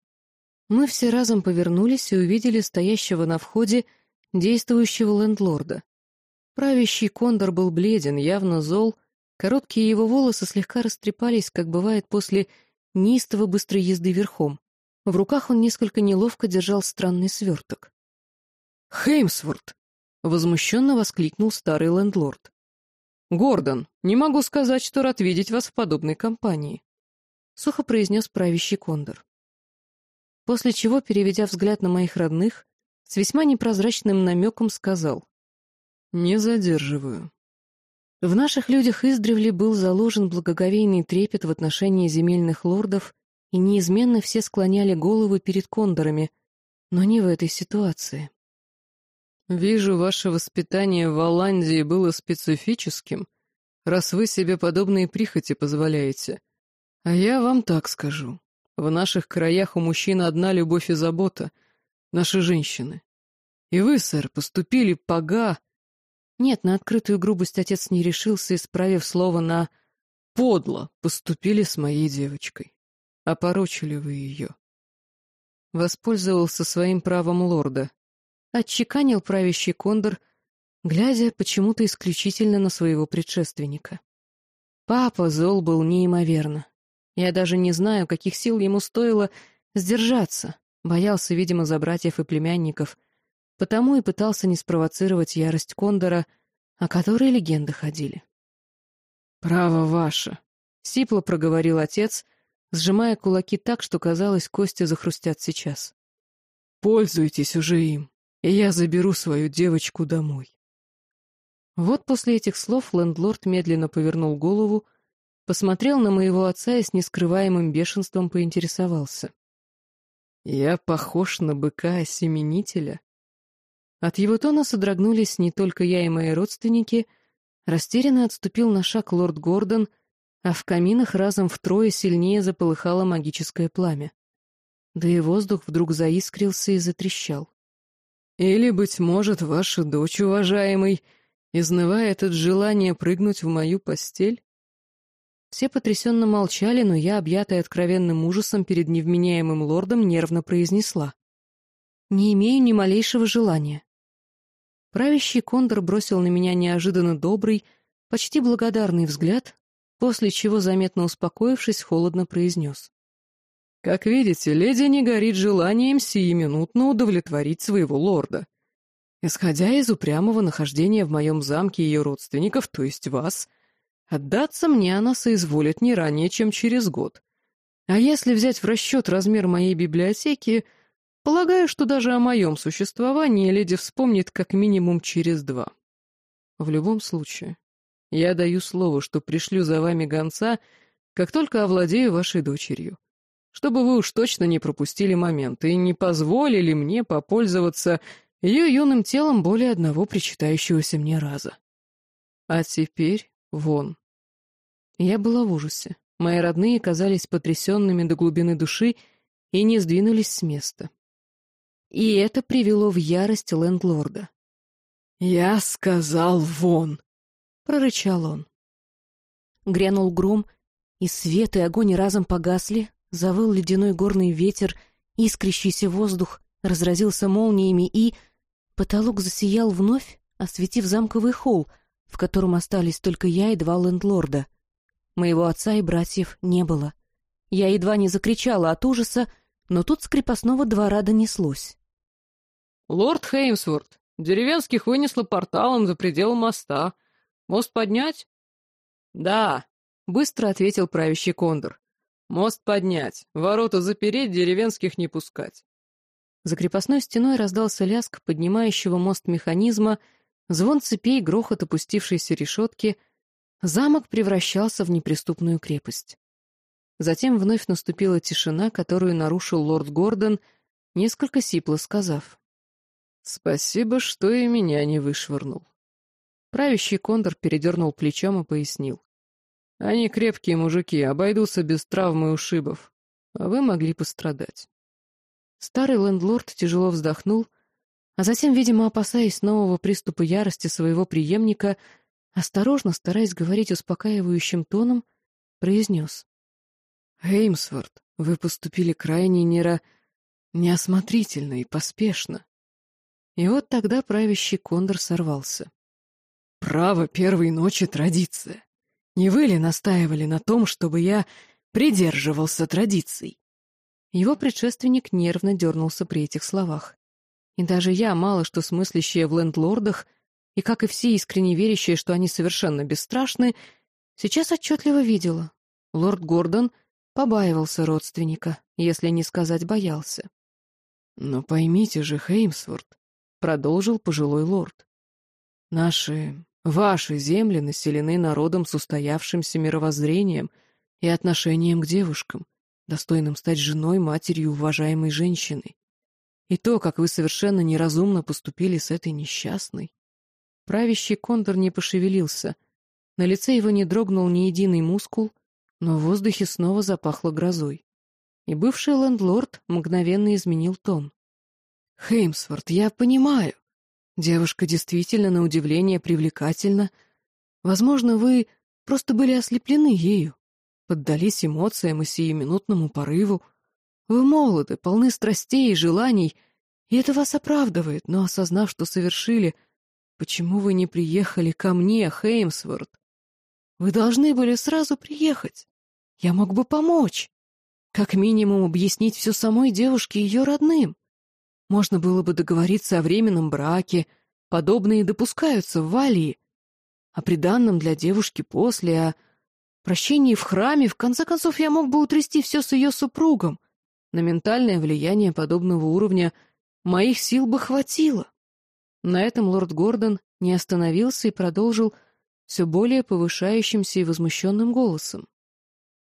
Мы все разом повернулись и увидели стоящего на входе действующего лендлорда. Правящий кондор был бледен, явно зол, короткие его волосы слегка растрепались, как бывает после неистово быстрой езды верхом. В руках он несколько неловко держал странный сверток. «Хеймсворт!» — возмущенно воскликнул старый лендлорд. «Гордон, не могу сказать, что рад видеть вас в подобной компании», — сухо произнес правящий кондор после чего, переведя взгляд на моих родных, с весьма непрозрачным намеком сказал «Не задерживаю». В наших людях издревле был заложен благоговейный трепет в отношении земельных лордов, и неизменно все склоняли головы перед кондорами, но не в этой ситуации. «Вижу, ваше воспитание в Оландии было специфическим, раз вы себе подобные прихоти позволяете. А я вам так скажу. В наших краях у мужчин одна любовь и забота — наши женщины. И вы, сэр, поступили пога... Нет, на открытую грубость отец не решился, исправив слово на «подло» поступили с моей девочкой. Опорочили вы ее. Воспользовался своим правом лорда. Отчеканил правящий кондор, глядя почему-то исключительно на своего предшественника. Папа зол был неимоверно. Я даже не знаю, каких сил ему стоило сдержаться. Боялся, видимо, за братьев и племянников. Потому и пытался не спровоцировать ярость Кондора, о которой легенды ходили. «Право ваше», — сипло проговорил отец, сжимая кулаки так, что, казалось, кости захрустят сейчас. «Пользуйтесь уже им, и я заберу свою девочку домой». Вот после этих слов лендлорд медленно повернул голову, посмотрел на моего отца и с нескрываемым бешенством поинтересовался. «Я похож на быка-осеменителя?» От его тона содрогнулись не только я и мои родственники, растерянно отступил на шаг лорд Гордон, а в каминах разом втрое сильнее заполыхало магическое пламя. Да и воздух вдруг заискрился и затрещал. «Или, быть может, ваша дочь, уважаемый, изнывает от желания прыгнуть в мою постель?» Все потрясенно молчали, но я, объятая откровенным ужасом перед невменяемым лордом, нервно произнесла. «Не имею ни малейшего желания». Правящий кондор бросил на меня неожиданно добрый, почти благодарный взгляд, после чего, заметно успокоившись, холодно произнес. «Как видите, леди не горит желанием сиюминутно удовлетворить своего лорда. Исходя из упрямого нахождения в моем замке ее родственников, то есть вас, Отдаться мне она соизволит не ранее, чем через год. А если взять в расчет размер моей библиотеки, полагаю, что даже о моем существовании леди вспомнит как минимум через два. В любом случае, Я даю слово, что пришлю за вами гонца, как только овладею вашей дочерью. Чтобы вы уж точно не пропустили момент и не позволили мне попользоваться ее юным телом более одного причитающегося мне раза. А теперь вон. Я была в ужасе. Мои родные казались потрясенными до глубины души и не сдвинулись с места. И это привело в ярость лендлорда. «Я сказал вон!» — прорычал он. Грянул гром, и свет и огонь разом погасли, завыл ледяной горный ветер, искрящийся воздух разразился молниями, и потолок засиял вновь, осветив замковый холл, в котором остались только я и два лендлорда. Моего отца и братьев не было. Я едва не закричала от ужаса, но тут с крепостного двора донеслось. «Лорд Хеймсворт, деревенских вынесло порталом за пределы моста. Мост поднять?» «Да», — быстро ответил правящий кондор. «Мост поднять, ворота запереть, деревенских не пускать». За крепостной стеной раздался лязг поднимающего мост механизма, звон цепей, грохот опустившейся решетки. Замок превращался в неприступную крепость. Затем вновь наступила тишина, которую нарушил лорд Гордон, несколько сипло сказав. «Спасибо, что и меня не вышвырнул». Правящий кондор передернул плечом и пояснил. «Они крепкие мужики, обойдутся без травм и ушибов, а вы могли пострадать». Старый лендлорд тяжело вздохнул, а затем, видимо, опасаясь нового приступа ярости своего преемника, осторожно, стараясь говорить успокаивающим тоном, произнес. «Эймсворт, вы поступили крайне нера... неосмотрительно и поспешно». И вот тогда правящий кондор сорвался. «Право первой ночи — традиция. Не вы ли настаивали на том, чтобы я придерживался традиций?» Его предшественник нервно дернулся при этих словах. И даже я, мало что смыслящая в лендлордах, и, как и все искренне верящие, что они совершенно бесстрашны, сейчас отчетливо видела. Лорд Гордон побаивался родственника, если не сказать боялся. «Но поймите же, Хеймсворт», — продолжил пожилой лорд, — «наши, ваши земли населены народом с устоявшимся мировоззрением и отношением к девушкам достойным стать женой, матерью уважаемой женщины. И то, как вы совершенно неразумно поступили с этой несчастной. Правящий кондор не пошевелился. На лице его не дрогнул ни единый мускул, но в воздухе снова запахло грозой. И бывший лендлорд мгновенно изменил тон. «Хеймсворт, я понимаю. Девушка действительно, на удивление, привлекательна. Возможно, вы просто были ослеплены ею поддались эмоциям и сиюминутному порыву. Вы молоды, полны страстей и желаний, и это вас оправдывает, но, осознав, что совершили, почему вы не приехали ко мне, Хеймсворт? Вы должны были сразу приехать. Я мог бы помочь. Как минимум объяснить все самой девушке и ее родным. Можно было бы договориться о временном браке, подобные допускаются в Валии, о приданном для девушки после, о прощении в храме, в конце концов, я мог бы утрясти все с ее супругом. На ментальное влияние подобного уровня моих сил бы хватило. На этом лорд Гордон не остановился и продолжил все более повышающимся и возмущенным голосом.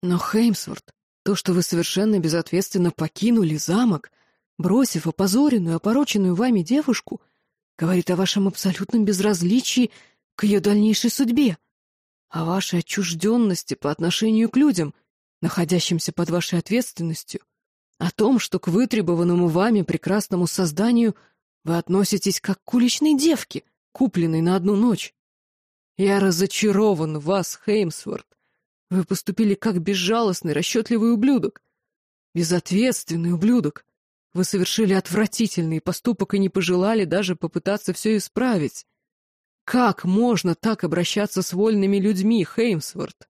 «Но, Хеймсворт, то, что вы совершенно безответственно покинули замок, бросив опозоренную, опороченную вами девушку, говорит о вашем абсолютном безразличии к ее дальнейшей судьбе о вашей отчужденности по отношению к людям, находящимся под вашей ответственностью, о том, что к вытребованному вами прекрасному созданию вы относитесь как к уличной девке, купленной на одну ночь. Я разочарован в вас, Хеймсворт. Вы поступили как безжалостный, расчетливый ублюдок. Безответственный ублюдок. Вы совершили отвратительный поступок и не пожелали даже попытаться все исправить. Как можно так обращаться с вольными людьми, Хеймсворт?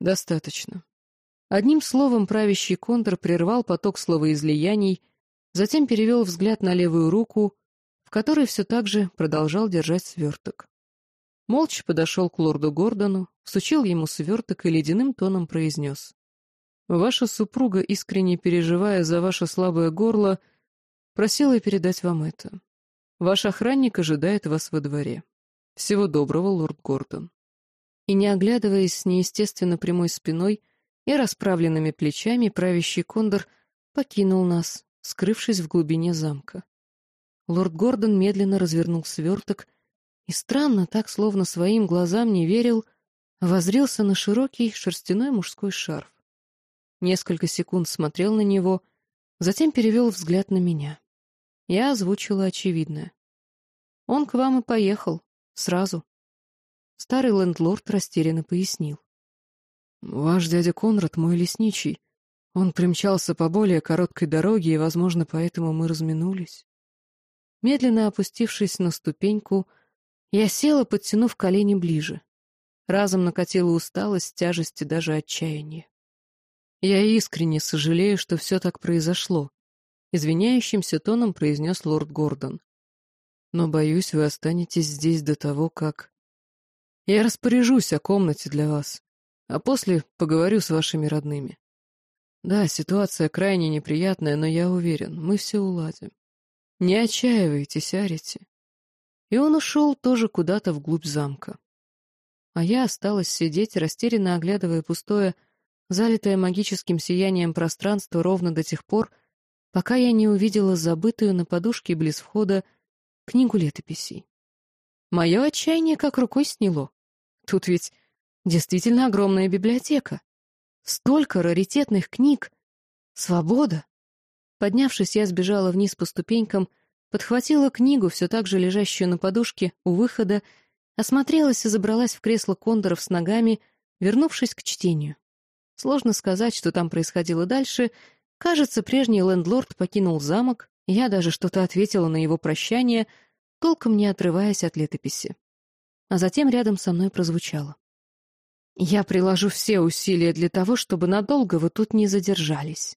Достаточно. Одним словом, правящий контр прервал поток словоизлияний, затем перевел взгляд на левую руку, в которой все так же продолжал держать сверток. Молча подошел к лорду Гордону, всучил ему сверток и ледяным тоном произнес. «Ваша супруга, искренне переживая за ваше слабое горло, просила передать вам это. Ваш охранник ожидает вас во дворе». Всего доброго, лорд Гордон. и, не оглядываясь с неестественно прямой спиной и расправленными плечами, правящий кондор покинул нас, скрывшись в глубине замка. Лорд Гордон медленно развернул сверток и, странно, так словно своим глазам не верил, возрился на широкий шерстяной мужской шарф. Несколько секунд смотрел на него, затем перевел взгляд на меня. Я озвучила очевидное. «Он к вам и поехал. Сразу». Старый лендлорд растерянно пояснил. «Ваш дядя Конрад мой лесничий. Он примчался по более короткой дороге, и, возможно, поэтому мы разминулись». Медленно опустившись на ступеньку, я села, подтянув колени ближе. Разом накатила усталость, тяжесть и даже отчаяние. «Я искренне сожалею, что все так произошло», — извиняющимся тоном произнес лорд Гордон. «Но, боюсь, вы останетесь здесь до того, как...» «Я распоряжусь о комнате для вас, а после поговорю с вашими родными. Да, ситуация крайне неприятная, но я уверен, мы все уладим. Не отчаивайтесь, Арити». И он ушел тоже куда-то вглубь замка. А я осталась сидеть, растерянно оглядывая пустое, залитое магическим сиянием пространство ровно до тех пор, пока я не увидела забытую на подушке близ входа книгу летописей. Мое отчаяние как рукой сняло. Тут ведь действительно огромная библиотека. Столько раритетных книг. Свобода. Поднявшись, я сбежала вниз по ступенькам, подхватила книгу, все так же лежащую на подушке, у выхода, осмотрелась и забралась в кресло кондоров с ногами, вернувшись к чтению. Сложно сказать, что там происходило дальше. Кажется, прежний лендлорд покинул замок, я даже что-то ответила на его прощание, толком не отрываясь от летописи. А затем рядом со мной прозвучало. «Я приложу все усилия для того, чтобы надолго вы тут не задержались».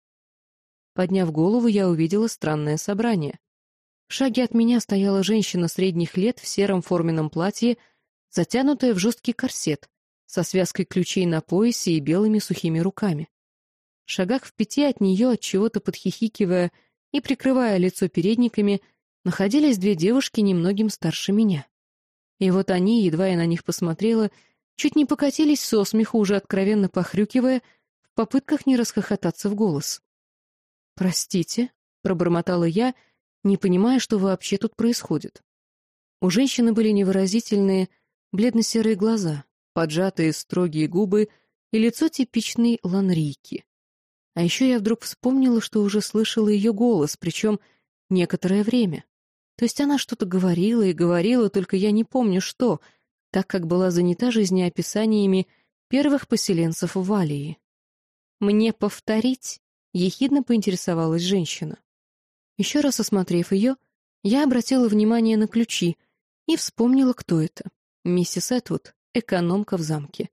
Подняв голову, я увидела странное собрание. В шаге от меня стояла женщина средних лет в сером форменном платье, затянутая в жесткий корсет, со связкой ключей на поясе и белыми сухими руками. В шагах в пяти от нее, от чего-то подхихикивая и прикрывая лицо передниками, находились две девушки немногим старше меня. И вот они, едва я на них посмотрела, чуть не покатились со смеху, уже откровенно похрюкивая, в попытках не расхохотаться в голос. «Простите», — пробормотала я, не понимая, что вообще тут происходит. У женщины были невыразительные, бледно-серые глаза, поджатые строгие губы и лицо типичной ланрийки. А еще я вдруг вспомнила, что уже слышала ее голос, причем некоторое время. То есть она что-то говорила и говорила, только я не помню что, так как была занята жизнеописаниями первых поселенцев в Валии. «Мне повторить?» — ехидно поинтересовалась женщина. Еще раз осмотрев ее, я обратила внимание на ключи и вспомнила, кто это. Миссис Этвуд, экономка в замке.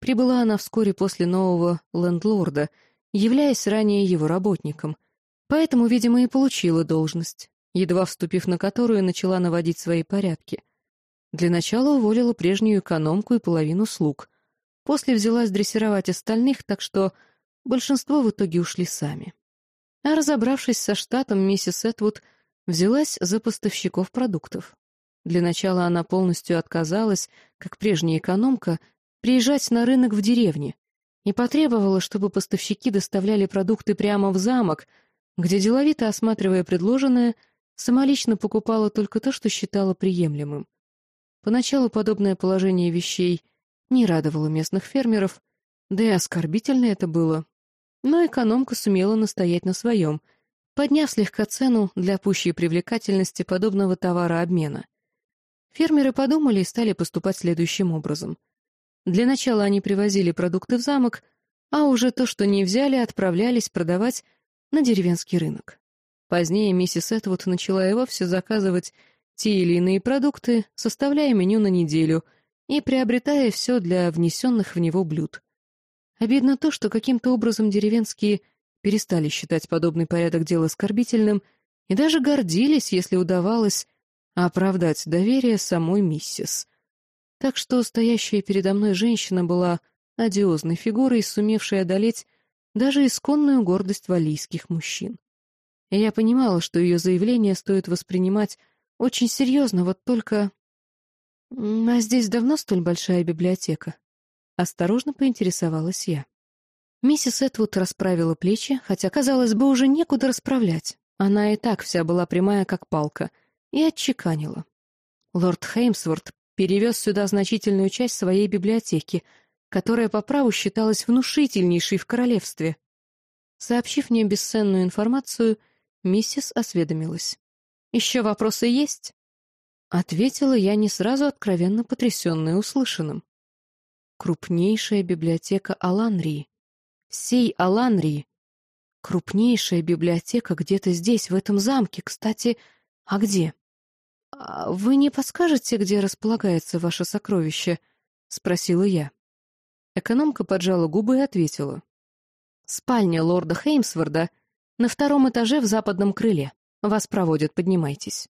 Прибыла она вскоре после нового лендлорда, являясь ранее его работником, поэтому, видимо, и получила должность, едва вступив на которую начала наводить свои порядки. Для начала уволила прежнюю экономку и половину слуг. После взялась дрессировать остальных, так что большинство в итоге ушли сами. А разобравшись со штатом, миссис Этвуд взялась за поставщиков продуктов. Для начала она полностью отказалась, как прежняя экономка, приезжать на рынок в деревне и потребовала, чтобы поставщики доставляли продукты прямо в замок, где, деловито осматривая предложенное, самолично покупала только то, что считала приемлемым. Поначалу подобное положение вещей не радовало местных фермеров, да и оскорбительно это было. Но экономка сумела настоять на своем, подняв слегка цену для пущей привлекательности подобного товарообмена — Фермеры подумали и стали поступать следующим образом. Для начала они привозили продукты в замок, а уже то, что не взяли, отправлялись продавать на деревенский рынок. Позднее миссис Этвуд начала и вовсе заказывать те или иные продукты, составляя меню на неделю и приобретая все для внесенных в него блюд. Обидно то, что каким-то образом деревенские перестали считать подобный порядок дел оскорбительным и даже гордились, если удавалось оправдать доверие самой миссис. Так что стоящая передо мной женщина была одиозной фигурой, сумевшей одолеть даже исконную гордость валийских мужчин. Я понимала, что ее заявление стоит воспринимать очень серьезно, вот только... «А здесь давно столь большая библиотека?» Осторожно поинтересовалась я. Миссис Этвуд расправила плечи, хотя, казалось бы, уже некуда расправлять. Она и так вся была прямая, как палка, и отчеканила. Лорд Хеймсворт перевез сюда значительную часть своей библиотеки, которая по праву считалась внушительнейшей в королевстве. Сообщив мне бесценную информацию, миссис осведомилась. «Еще вопросы есть?» Ответила я не сразу откровенно потрясенная услышанным. Крупнейшая библиотека Аланрии. Сей Аланрии. Крупнейшая библиотека где-то здесь, в этом замке. Кстати, а где? А «Вы не подскажете, где располагается ваше сокровище?» — спросила я. Экономка поджала губы и ответила. «Спальня лорда Хеймсворда на втором этаже в западном крыле. Вас проводят, поднимайтесь».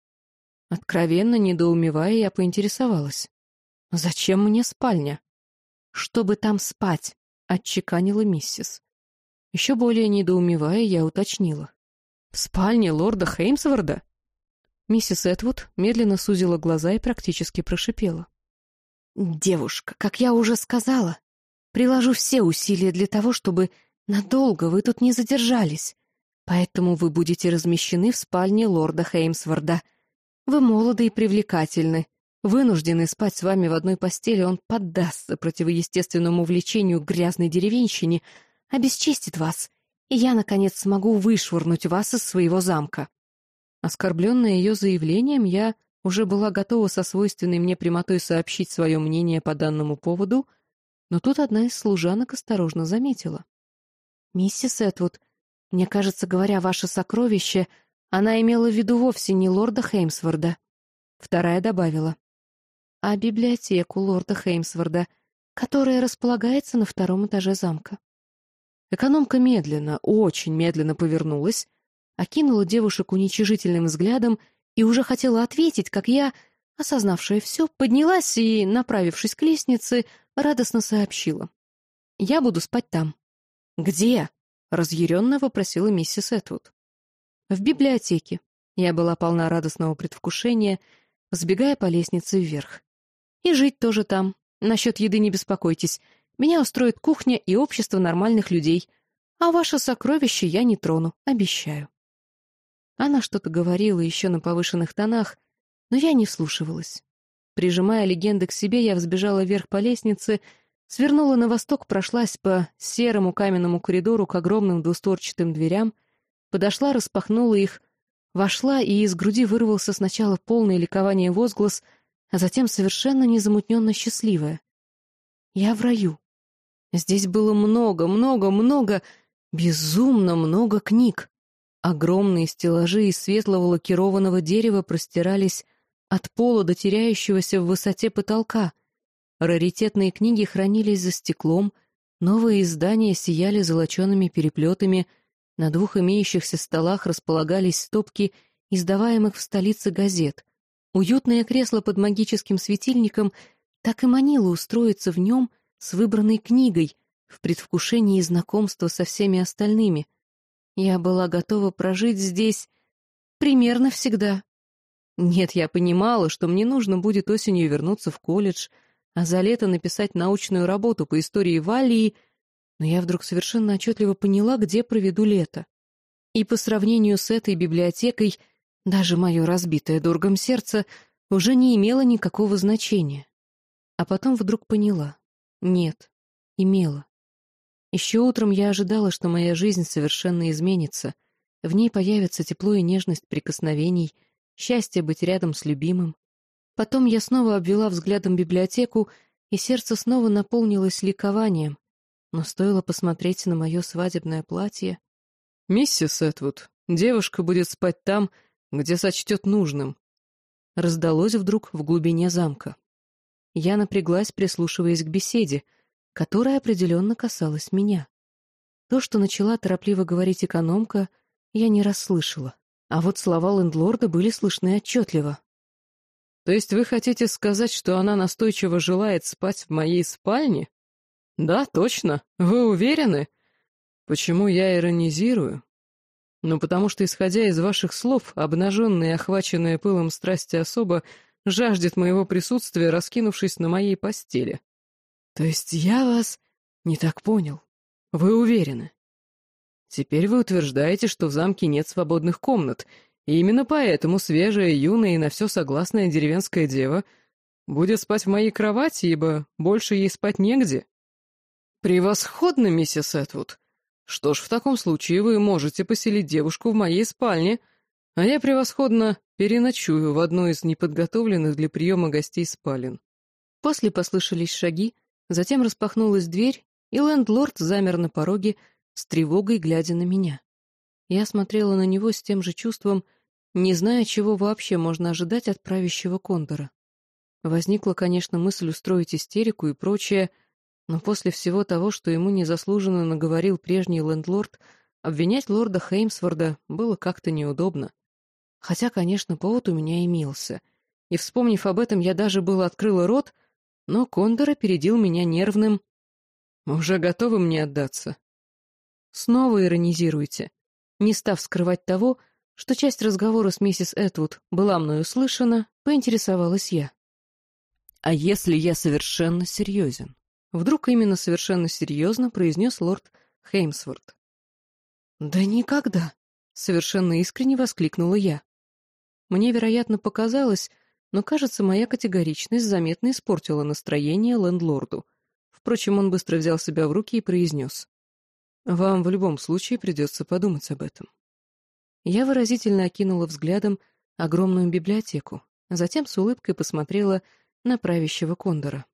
Откровенно недоумевая, я поинтересовалась. «Зачем мне спальня?» чтобы там спать», — отчеканила миссис. Еще более недоумевая, я уточнила. «В спальне лорда Хеймсворда?» Миссис Этвуд медленно сузила глаза и практически прошипела. «Девушка, как я уже сказала, приложу все усилия для того, чтобы надолго вы тут не задержались, поэтому вы будете размещены в спальне лорда Хеймсворда. Вы молоды и привлекательны, Вынужденный спать с вами в одной постели, он поддастся противоестественному влечению к грязной деревенщине, обесчестит вас, и я, наконец, смогу вышвырнуть вас из своего замка». Оскорбленная ее заявлением, я уже была готова со свойственной мне прямотой сообщить свое мнение по данному поводу, но тут одна из служанок осторожно заметила. «Миссис Этвуд, мне кажется, говоря ваше сокровище, она имела в виду вовсе не лорда Хеймсворда». Вторая добавила а библиотеку лорда Хеймсворда, которая располагается на втором этаже замка. Экономка медленно, очень медленно повернулась, окинула девушек уничижительным взглядом и уже хотела ответить, как я, осознавшая все, поднялась и, направившись к лестнице, радостно сообщила. «Я буду спать там». «Где?» — разъяренно вопросила миссис Этвуд. «В библиотеке». Я была полна радостного предвкушения, сбегая по лестнице вверх. И жить тоже там. Насчет еды не беспокойтесь. Меня устроит кухня и общество нормальных людей. А ваше сокровище я не трону, обещаю. Она что-то говорила еще на повышенных тонах, но я не вслушивалась. Прижимая легенды к себе, я взбежала вверх по лестнице, свернула на восток, прошлась по серому каменному коридору к огромным двустворчатым дверям, подошла, распахнула их, вошла, и из груди вырвался сначала полное ликование возглас — а затем совершенно незамутненно счастливая. Я в раю. Здесь было много, много, много, безумно много книг. Огромные стеллажи из светлого лакированного дерева простирались от пола до теряющегося в высоте потолка. Раритетные книги хранились за стеклом, новые издания сияли золочеными переплетами, на двух имеющихся столах располагались стопки издаваемых в столице газет — Уютное кресло под магическим светильником так и манило устроиться в нем с выбранной книгой в предвкушении знакомства со всеми остальными. Я была готова прожить здесь примерно всегда. Нет, я понимала, что мне нужно будет осенью вернуться в колледж, а за лето написать научную работу по истории Валлии, но я вдруг совершенно отчетливо поняла, где проведу лето. И по сравнению с этой библиотекой — даже мое разбитое дорогом сердце уже не имело никакого значения. А потом вдруг поняла. Нет, имело. Еще утром я ожидала, что моя жизнь совершенно изменится. В ней появится тепло и нежность прикосновений, счастье быть рядом с любимым. Потом я снова обвела взглядом библиотеку, и сердце снова наполнилось ликованием. Но стоило посмотреть на мое свадебное платье... «Миссис Этвуд, девушка будет спать там, где сочтет нужным. Раздалось вдруг в глубине замка. Я напряглась, прислушиваясь к беседе, которая определенно касалась меня. То, что начала торопливо говорить экономка, я не расслышала, а вот слова лендлорда были слышны отчетливо. «То есть вы хотите сказать, что она настойчиво желает спать в моей спальне?» «Да, точно. Вы уверены?» «Почему я иронизирую? но потому что, исходя из ваших слов, обнаженная и охваченная пылом страсти особа жаждет моего присутствия, раскинувшись на моей постели. То есть я вас не так понял. Вы уверены? Теперь вы утверждаете, что в замке нет свободных комнат, и именно поэтому свежая, юная и на все согласная деревенская дева будет спать в моей кровати, ибо больше ей спать негде. Превосходно, миссис Этвуд. Что ж, в таком случае вы можете поселить девушку в моей спальне, а я превосходно переночую в одной из неподготовленных для приема гостей спален. После послышались шаги, затем распахнулась дверь, и лендлорд замер на пороге, с тревогой глядя на меня. Я смотрела на него с тем же чувством, не зная, чего вообще можно ожидать от правящего кондора. Возникла, конечно, мысль устроить истерику и прочее, но после всего того, что ему незаслуженно наговорил прежний лендлорд, обвинять лорда Хеймсворда было как-то неудобно. Хотя, конечно, повод у меня имелся. И, вспомнив об этом, я даже было открыла рот, но Кондор опередил меня нервным. «Уже готовы мне отдаться?» Снова иронизируете, не став скрывать того, что часть разговора с миссис Этвуд была мною услышана, поинтересовалась я. «А если я совершенно серьезен?» Вдруг именно совершенно серьезно произнес лорд Хеймсворт. «Да никогда!» — совершенно искренне воскликнула я. Мне, вероятно, показалось, но, кажется, моя категоричность заметно испортила настроение лендлорду. Впрочем, он быстро взял себя в руки и произнес. «Вам в любом случае придется подумать об этом». Я выразительно окинула взглядом огромную библиотеку, затем с улыбкой посмотрела на правящего кондора.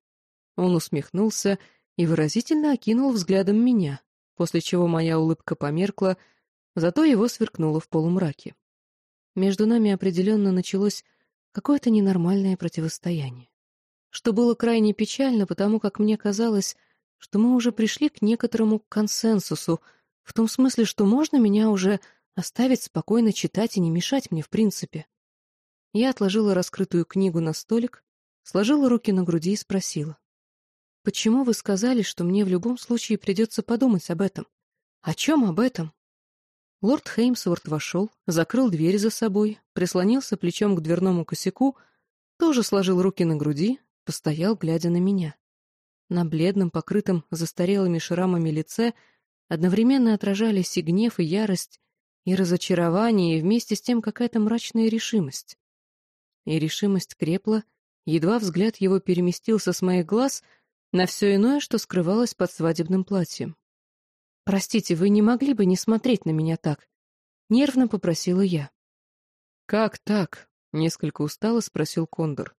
Он усмехнулся и выразительно окинул взглядом меня, после чего моя улыбка померкла, зато его сверкнуло в полумраке. Между нами определенно началось какое-то ненормальное противостояние. Что было крайне печально, потому как мне казалось, что мы уже пришли к некоторому консенсусу, в том смысле, что можно меня уже Оставить спокойно читать и не мешать мне в принципе. Я отложила раскрытую книгу на столик, сложила руки на груди и спросила. «Почему вы сказали, что мне в любом случае придется подумать об этом? О чем об этом?» Лорд Хеймсворт вошел, закрыл дверь за собой, прислонился плечом к дверному косяку, тоже сложил руки на груди, постоял, глядя на меня. На бледном, покрытом застарелыми шрамами лице одновременно отражались и гнев, и ярость, и разочарование, и вместе с тем какая-то мрачная решимость. И решимость крепла, едва взгляд его переместился с моих глаз на все иное, что скрывалось под свадебным платьем. «Простите, вы не могли бы не смотреть на меня так?» — нервно попросила я. «Как так?» — несколько устало спросил Кондор.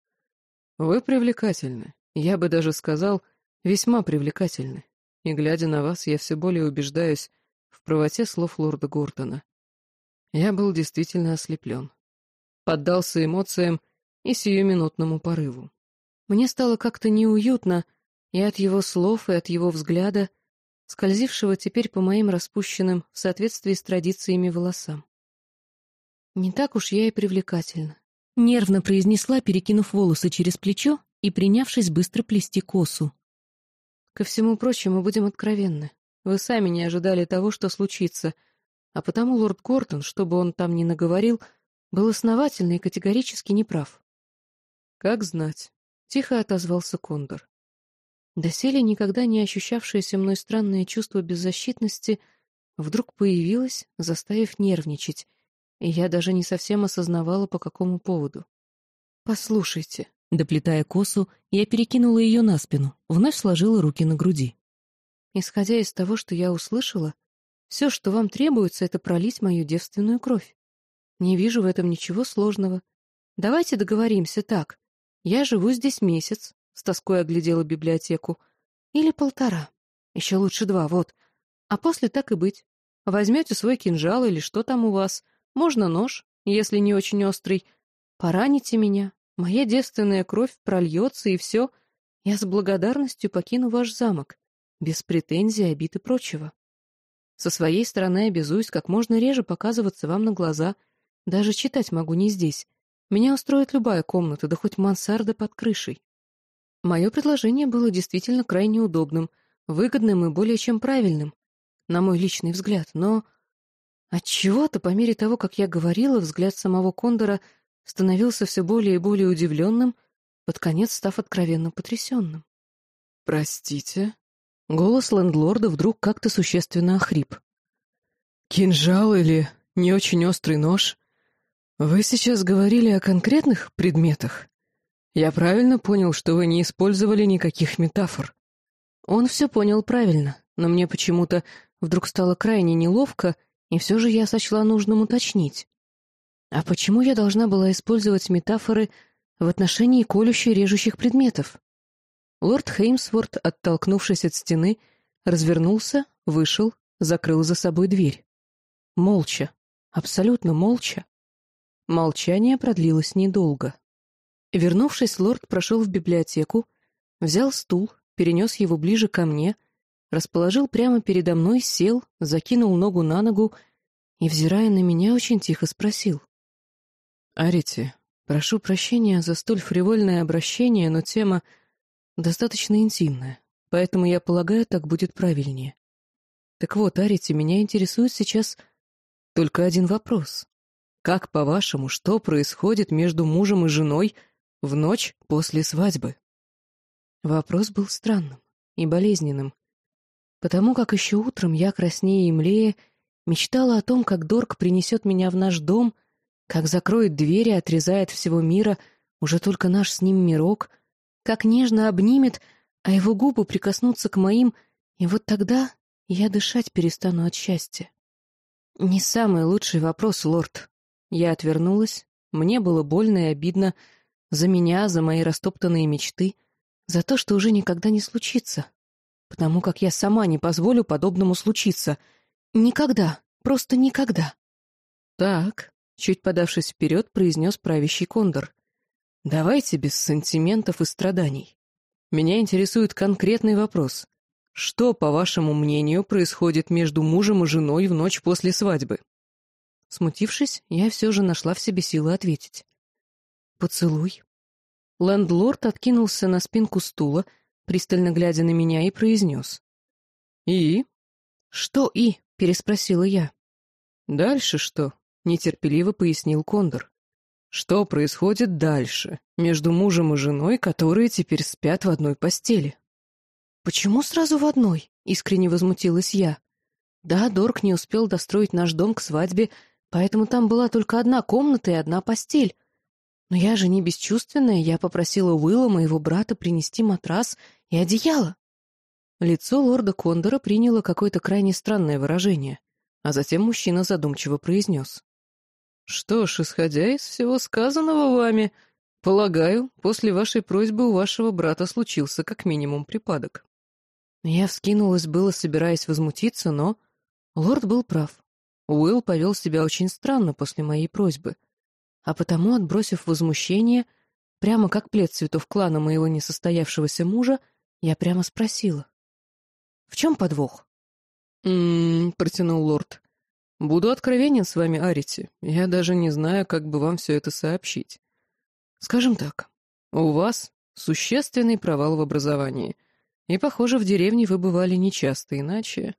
«Вы привлекательны. Я бы даже сказал, весьма привлекательны. И, глядя на вас, я все более убеждаюсь в правоте слов лорда Гордона. Я был действительно ослеплен. Поддался эмоциям и сиюминутному порыву. Мне стало как-то неуютно и от его слов, и от его взгляда, скользившего теперь по моим распущенным в соответствии с традициями волосам. Не так уж я и привлекательна. Нервно произнесла, перекинув волосы через плечо и принявшись быстро плести косу. Ко всему прочему, будем откровенны. Вы сами не ожидали того, что случится — а потому лорд Гортон, что бы он там ни наговорил, был основательно и категорически неправ. «Как знать», — тихо отозвался Кондор. Доселе никогда не ощущавшееся мной странное чувство беззащитности вдруг появилось, заставив нервничать, и я даже не совсем осознавала, по какому поводу. «Послушайте», — доплетая косу, я перекинула ее на спину, вновь сложила руки на груди. Исходя из того, что я услышала, все, что вам требуется, это пролить мою девственную кровь. Не вижу в этом ничего сложного. Давайте договоримся так. Я живу здесь месяц, с тоской оглядела библиотеку, или полтора, еще лучше два, вот. А после так и быть. Возьмете свой кинжал или что там у вас, можно нож, если не очень острый. Пораните меня, моя девственная кровь прольется, и все. Я с благодарностью покину ваш замок, без претензий, обид и прочего. Со своей стороны обязуюсь как можно реже показываться вам на глаза. Даже читать могу не здесь. Меня устроит любая комната, да хоть мансарда под крышей. Мое предложение было действительно крайне удобным, выгодным и более чем правильным, на мой личный взгляд, но... Отчего-то, по мере того, как я говорила, взгляд самого Кондора становился все более и более удивленным, под конец став откровенно потрясенным. «Простите?» Голос лендлорда вдруг как-то существенно охрип. «Кинжал или не очень острый нож? Вы сейчас говорили о конкретных предметах? Я правильно понял, что вы не использовали никаких метафор?» Он все понял правильно, но мне почему-то вдруг стало крайне неловко, и все же я сочла нужным уточнить. А почему я должна была использовать метафоры в отношении колюще-режущих предметов? Лорд Хеймсворт, оттолкнувшись от стены, развернулся, вышел, закрыл за собой дверь. Молча, абсолютно молча. Молчание продлилось недолго. Вернувшись, лорд прошел в библиотеку, взял стул, перенес его ближе ко мне, расположил прямо передо мной, сел, закинул ногу на ногу и, взирая на меня, очень тихо спросил. «Арити, прошу прощения за столь фривольное обращение, но тема достаточно интимная, поэтому я полагаю, так будет правильнее. Так вот, Арити, меня интересует сейчас только один вопрос. Как, по-вашему, что происходит между мужем и женой в ночь после свадьбы? Вопрос был странным и болезненным, потому как еще утром я, краснее и млее, мечтала о том, как Дорг принесет меня в наш дом, как закроет двери, отрезает всего мира уже только наш с ним мирок — как нежно обнимет, а его губы прикоснутся к моим, и вот тогда я дышать перестану от счастья. Не самый лучший вопрос, лорд. Я отвернулась, мне было больно и обидно за меня, за мои растоптанные мечты, за то, что уже никогда не случится, потому как я сама не позволю подобному случиться. Никогда, просто никогда. Так, чуть подавшись вперед, произнес правящий кондор. Давайте без сантиментов и страданий. Меня интересует конкретный вопрос. Что, по вашему мнению, происходит между мужем и женой в ночь после свадьбы? Смутившись, я все же нашла в себе силы ответить. «Поцелуй». Лендлорд откинулся на спинку стула, пристально глядя на меня, и произнес. «И?» «Что «и?» — переспросила я. «Дальше что?» — нетерпеливо пояснил Кондор. Что происходит дальше между мужем и женой, которые теперь спят в одной постели? «Почему сразу в одной?» — искренне возмутилась я. «Да, Дорк не успел достроить наш дом к свадьбе, поэтому там была только одна комната и одна постель. Но я же не бесчувственная, я попросила Уилла, моего брата, принести матрас и одеяло». Лицо лорда Кондора приняло какое-то крайне странное выражение, а затем мужчина задумчиво произнес. Что ж, исходя из всего сказанного вами, полагаю, после вашей просьбы у вашего брата случился как минимум припадок. Я вскинулась было, собираясь возмутиться, но... Лорд был прав. Уилл повел себя очень странно после моей просьбы. А потому, отбросив возмущение, прямо как плед цветов клана моего несостоявшегося мужа, я прямо спросила. «В чем подвох?» «М-м-м», протянул лорд. Буду откровенен с вами, Арити. Я даже не знаю, как бы вам все это сообщить. Скажем так, у вас существенный провал в образовании. И, похоже, в деревне вы бывали нечасто, иначе...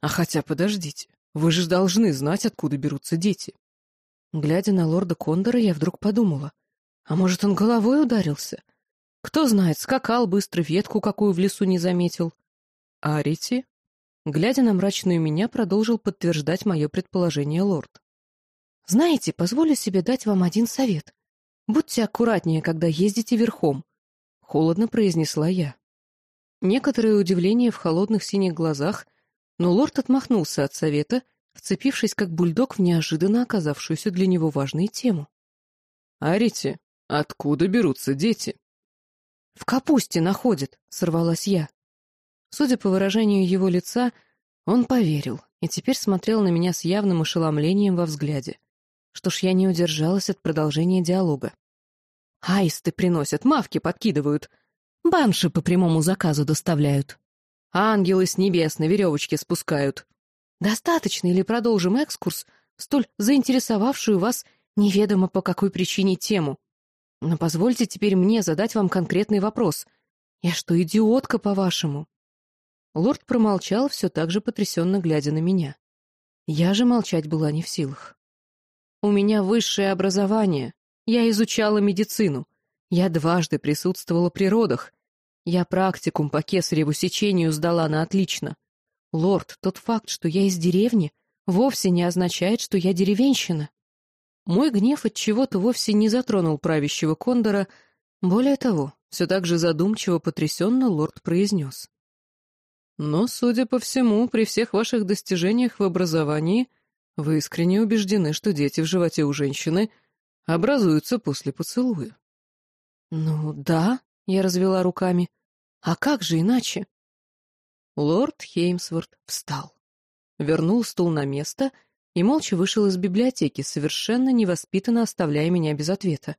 А хотя, подождите, вы же должны знать, откуда берутся дети. Глядя на лорда Кондора, я вдруг подумала, а может, он головой ударился? Кто знает, скакал быстро, ветку какую в лесу не заметил. Арити Глядя на мрачную меня, продолжил подтверждать мое предположение лорд. «Знаете, позволю себе дать вам один совет. Будьте аккуратнее, когда ездите верхом», — холодно произнесла я. Некоторое удивление в холодных синих глазах, но лорд отмахнулся от совета, вцепившись как бульдог в неожиданно оказавшуюся для него важную тему. «Арите, откуда берутся дети?» «В капусте находят», — сорвалась я. Судя по выражению его лица, он поверил и теперь смотрел на меня с явным ошеломлением во взгляде. Что ж, я не удержалась от продолжения диалога. «Аисты приносят, мавки подкидывают, банши по прямому заказу доставляют, ангелы с небес на веревочке спускают. Достаточно или продолжим экскурс, столь заинтересовавшую вас неведомо по какой причине тему? Но позвольте теперь мне задать вам конкретный вопрос. Я что, идиотка, по-вашему?» Лорд промолчал, все так же потрясенно глядя на меня. Я же молчать была не в силах. «У меня высшее образование», — Я изучала медицину. Я дважды присутствовала при родах. Я практикум по кесареву сечению сдала на отлично. Лорд, тот факт, что я из деревни, вовсе не означает, что я деревенщина. Мой гнев от чего-то вовсе не затронул правящего кондора. Более того, все так же задумчиво потрясенно лорд произнес. Но, судя по всему, при всех ваших достижениях в образовании вы искренне убеждены, что дети в животе у женщины образуются после поцелуя. «Ну да», — я развела руками. «А как же иначе?» Лорд Хеймсворт встал, вернул стул на место и молча вышел из библиотеки, совершенно невоспитанно оставляя меня без ответа.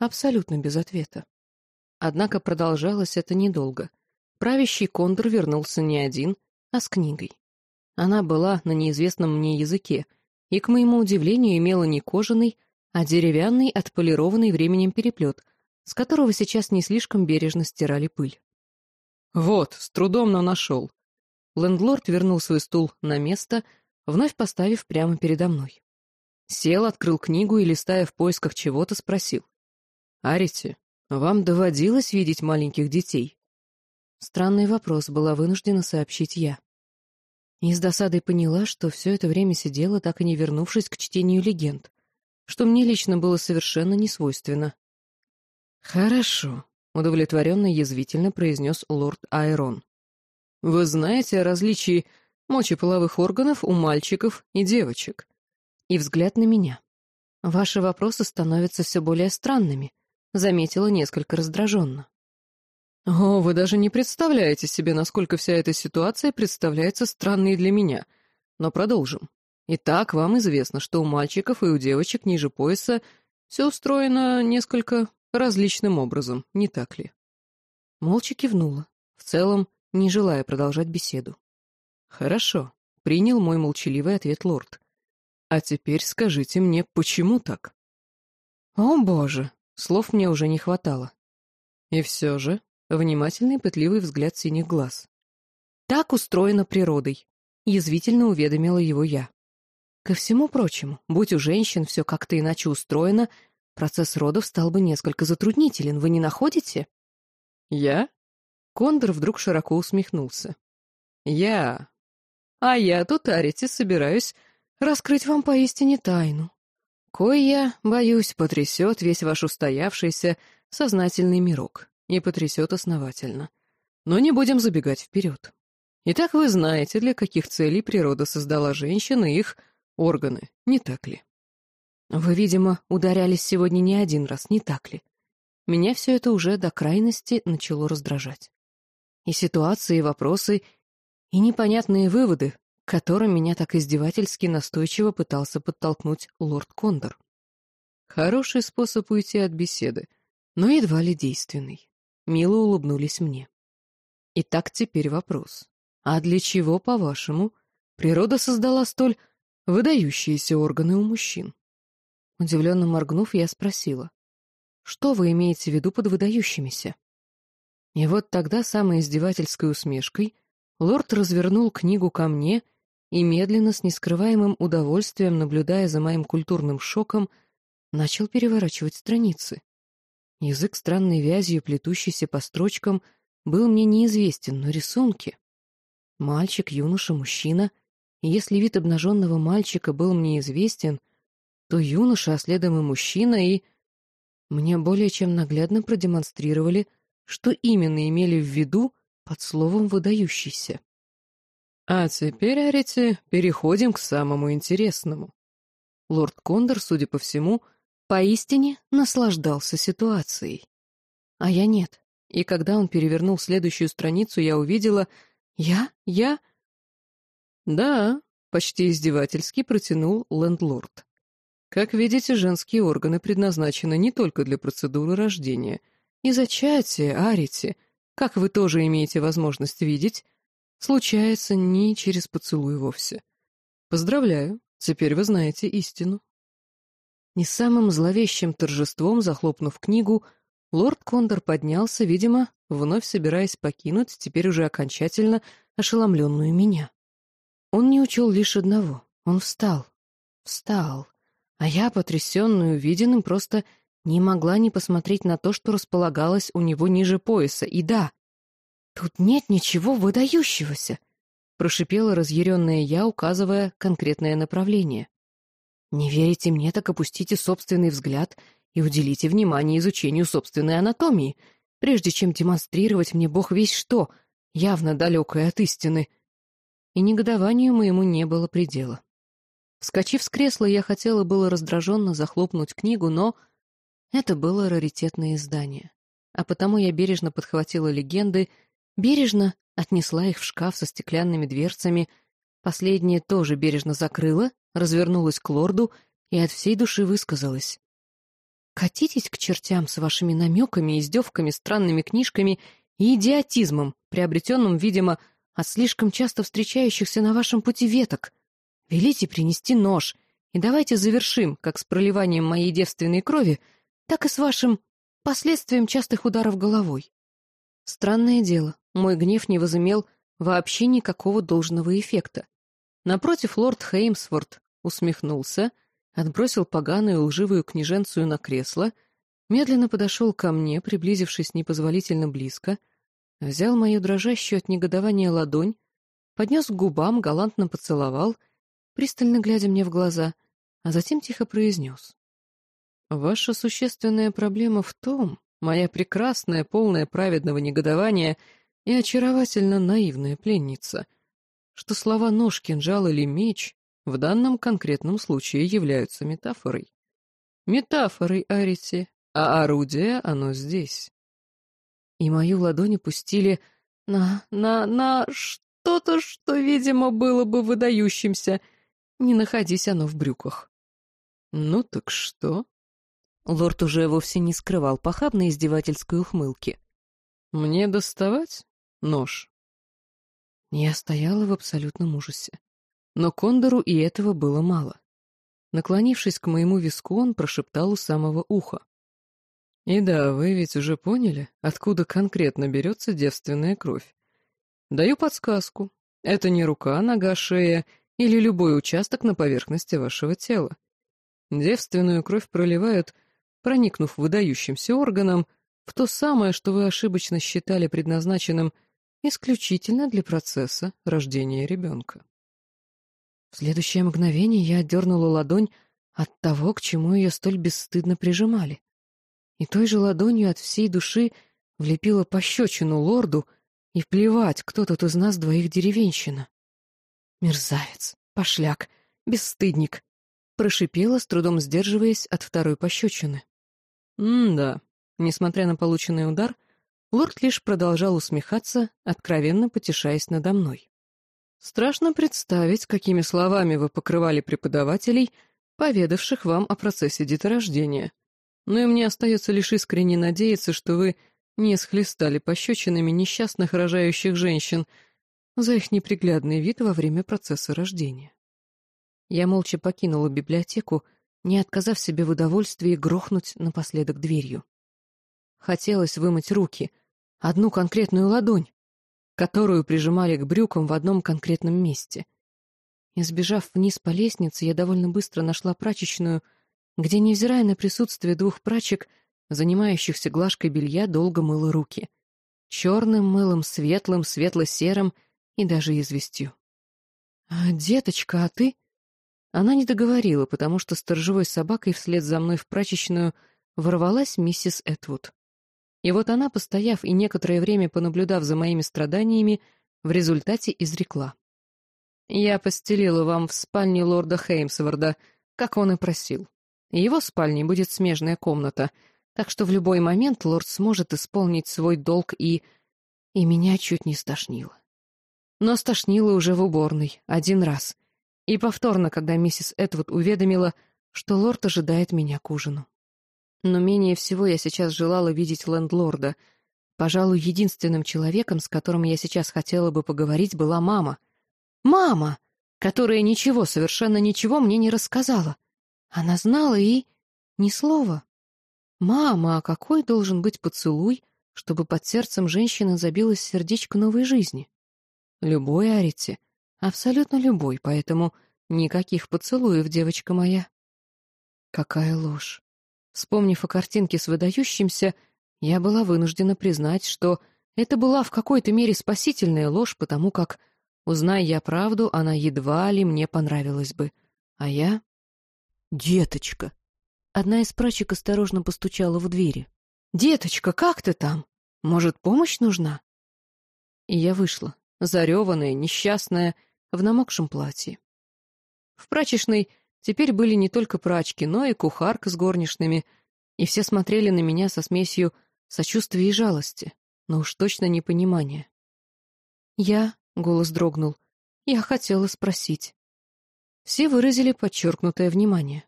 Абсолютно без ответа. Однако продолжалось это недолго. Правящий кондор вернулся не один, а с книгой. Она была на неизвестном мне языке и, к моему удивлению, имела не кожаный, а деревянный, отполированный временем переплет, с которого сейчас не слишком бережно стирали пыль. «Вот, с трудом, но нашел». Лендлорд вернул свой стул на место, вновь поставив прямо передо мной. Сел, открыл книгу и, листая в поисках чего-то, спросил. «Арити, вам доводилось видеть маленьких детей?» Странный вопрос была вынуждена сообщить я. И с досадой поняла, что все это время сидела, так и не вернувшись к чтению легенд, что мне лично было совершенно не свойственно. «Хорошо», — удовлетворенно язвительно произнес лорд Айрон. «Вы знаете о различии мочеполовых органов у мальчиков и девочек?» И взгляд на меня. «Ваши вопросы становятся все более странными», — заметила несколько раздраженно. «О, вы даже не представляете себе, насколько вся эта ситуация представляется странной для меня. Но продолжим. Итак, вам известно, что у мальчиков и у девочек ниже пояса все устроено несколько различным образом, не так ли?» Молча кивнула, в целом не желая продолжать беседу. «Хорошо», — принял мой молчаливый ответ лорд. «А теперь скажите мне, почему так?» «О, боже!» — слов мне уже не хватало. И все же внимательный пытливый взгляд синих глаз. «Так устроено природой», — язвительно уведомила его я. Ко всему прочему, будь у женщин все как-то иначе устроено, процесс родов стал бы несколько затруднителен, вы не находите? Я? Кондор вдруг широко усмехнулся. Я. А я тут, Арити, собираюсь раскрыть вам поистине тайну. Кой я, боюсь, потрясет весь ваш устоявшийся сознательный мирок. И потрясет основательно. Но не будем забегать вперед. Итак, вы знаете, для каких целей природа создала женщин и их органы, не так ли? Вы, видимо, ударялись сегодня не один раз, не так ли? Меня все это уже до крайности начало раздражать. И ситуации, и вопросы, и непонятные выводы, к которым меня так издевательски настойчиво пытался подтолкнуть лорд Кондор. Хороший способ уйти от беседы, но едва ли действенный. Мило улыбнулись мне. Итак, теперь вопрос. А для чего, по-вашему, природа создала столь выдающиеся органы у мужчин? Удивленно моргнув, я спросила. «Что вы имеете в виду под выдающимися?» И вот тогда, самой издевательской усмешкой, лорд развернул книгу ко мне и, медленно, с нескрываемым удовольствием, наблюдая за моим культурным шоком, начал переворачивать страницы. Язык странной вязью, плетущийся по строчкам, был мне неизвестен, но рисунки... Мальчик, юноша, мужчина. Если вид обнаженного мальчика был мне известен, то юноша, а следом и мужчина, и... Мне более чем наглядно продемонстрировали, что именно имели в виду под словом «выдающийся». А теперь, Арити, переходим к самому интересному. Лорд Кондор, судя по всему, поистине наслаждался ситуацией. А я нет. И когда он перевернул следующую страницу, я увидела... Я? Я? Да, почти издевательски протянул лендлорд. Как видите, женские органы предназначены не только для процедуры рождения. И зачатие, арите, как вы тоже имеете возможность видеть, случается не через поцелуй вовсе. Поздравляю, теперь вы знаете истину. Не самым зловещим торжеством, захлопнув книгу, лорд Кондор поднялся, видимо, вновь собираясь покинуть теперь уже окончательно ошеломленную меня. Он не учел лишь одного — он встал. Встал. А я, потрясенную увиденным, просто не могла не посмотреть на то, что располагалось у него ниже пояса. И да, тут нет ничего выдающегося, прошипела разъяренная я, указывая конкретное направление. Не верите мне, так опустите собственный взгляд и уделите внимание изучению собственной анатомии, прежде чем демонстрировать мне бог весь что, явно далекое от истины. И негодованию моему не было предела. Вскочив с кресла, я хотела было раздраженно захлопнуть книгу, но это было раритетное издание. А потому я бережно подхватила легенды, бережно отнесла их в шкаф со стеклянными дверцами, последнее тоже бережно закрыла, развернулась к лорду и от всей души высказалась. «Катитесь к чертям с вашими намеками, издевками, странными книжками и идиотизмом, приобретенным, видимо, от слишком часто встречающихся на вашем пути веток. Велите принести нож, и давайте завершим, как с проливанием моей девственной крови, так и с вашим последствием частых ударов головой. Странное дело, мой гнев не возымел вообще никакого должного эффекта. Напротив, лорд Хеймсворт усмехнулся, отбросил поганую лживую княженцию на кресло, медленно подошел ко мне, приблизившись непозволительно близко, взял мою дрожащую от негодования ладонь, поднес к губам, галантно поцеловал — пристально глядя мне в глаза, а затем тихо произнес. «Ваша существенная проблема в том, моя прекрасная, полная праведного негодования и очаровательно наивная пленница, что слова «нож», «кинжал» или «меч» в данном конкретном случае являются метафорой. Метафорой, Арити, а орудие оно здесь. И мою ладонь пустили на... на... на что-то, что, видимо, было бы выдающимся — не находись оно в брюках. «Ну так что?» Лорд уже вовсе не скрывал похабной издевательской ухмылки. «Мне доставать нож?» Я стояла в абсолютном ужасе. Но Кондору и этого было мало. Наклонившись к моему виску, он прошептал у самого уха. «И да, вы ведь уже поняли, откуда конкретно берется девственная кровь. Даю подсказку. Это не рука, нога, шея или любой участок на поверхности вашего тела. Девственную кровь проливают, проникнув выдающимся органом, в то самое, что вы ошибочно считали предназначенным исключительно для процесса рождения ребенка. В следующее мгновение я отдернула ладонь от того, к чему ее столь бесстыдно прижимали. И той же ладонью от всей души влепила пощечину лорду, и плевать, кто тут из нас двоих деревенщина. Мерзавец, пошляк, бесстыдник. Прошипела, с трудом сдерживаясь от второй пощечины. М-да. Несмотря на полученный удар, лорд лишь продолжал усмехаться, откровенно потешаясь надо мной. Страшно представить, какими словами вы покрывали преподавателей, поведавших вам о процессе деторождения. Но и мне остается лишь искренне надеяться, что вы не схлестали пощечинами несчастных рожающих женщин, за их неприглядный вид во время процесса рождения. Я молча покинула библиотеку, не отказав себе в удовольствии грохнуть напоследок дверью. Хотелось вымыть руки, одну конкретную ладонь, которую прижимали к брюкам в одном конкретном месте. Избежав вниз по лестнице, я довольно быстро нашла прачечную, где, невзирая на присутствие двух прачек, занимающихся глажкой белья, долго мыла руки. Черным мылом, светлым, светло-серым — и даже известью. «А, деточка, а ты?» Она не договорила, потому что сторожевой собакой вслед за мной в прачечную ворвалась миссис Этвуд. И вот она, постояв и некоторое время понаблюдав за моими страданиями, в результате изрекла. «Я постелила вам в спальне лорда Хеймсворда, как он и просил. Его спальней будет смежная комната, так что в любой момент лорд сможет исполнить свой долг и... И меня чуть не стошнило но стошнило уже в уборной, один раз. И повторно, когда миссис Эдвуд уведомила, что лорд ожидает меня к ужину. Но менее всего я сейчас желала видеть лендлорда. Пожалуй, единственным человеком, с которым я сейчас хотела бы поговорить, была мама. Мама! Которая ничего, совершенно ничего мне не рассказала. Она знала и... ни слова. Мама, а какой должен быть поцелуй, чтобы под сердцем женщины забилось сердечко новой жизни? Любой, Арити. Абсолютно любой, поэтому никаких поцелуев, девочка моя. Какая ложь. Вспомнив о картинке с выдающимся, я была вынуждена признать, что это была в какой-то мере спасительная ложь, потому как, узная я правду, она едва ли мне понравилась бы. А я... «Деточка!» Одна из прачек осторожно постучала в двери. «Деточка, как ты там? Может, помощь нужна?» И я вышла, зареванная, несчастная, в намокшем платье. В прачечной теперь были не только прачки, но и кухарка с горничными, и все смотрели на меня со смесью сочувствия и жалости, но уж точно непонимания. «Я», — голос дрогнул, — «я хотела спросить». Все выразили подчеркнутое внимание.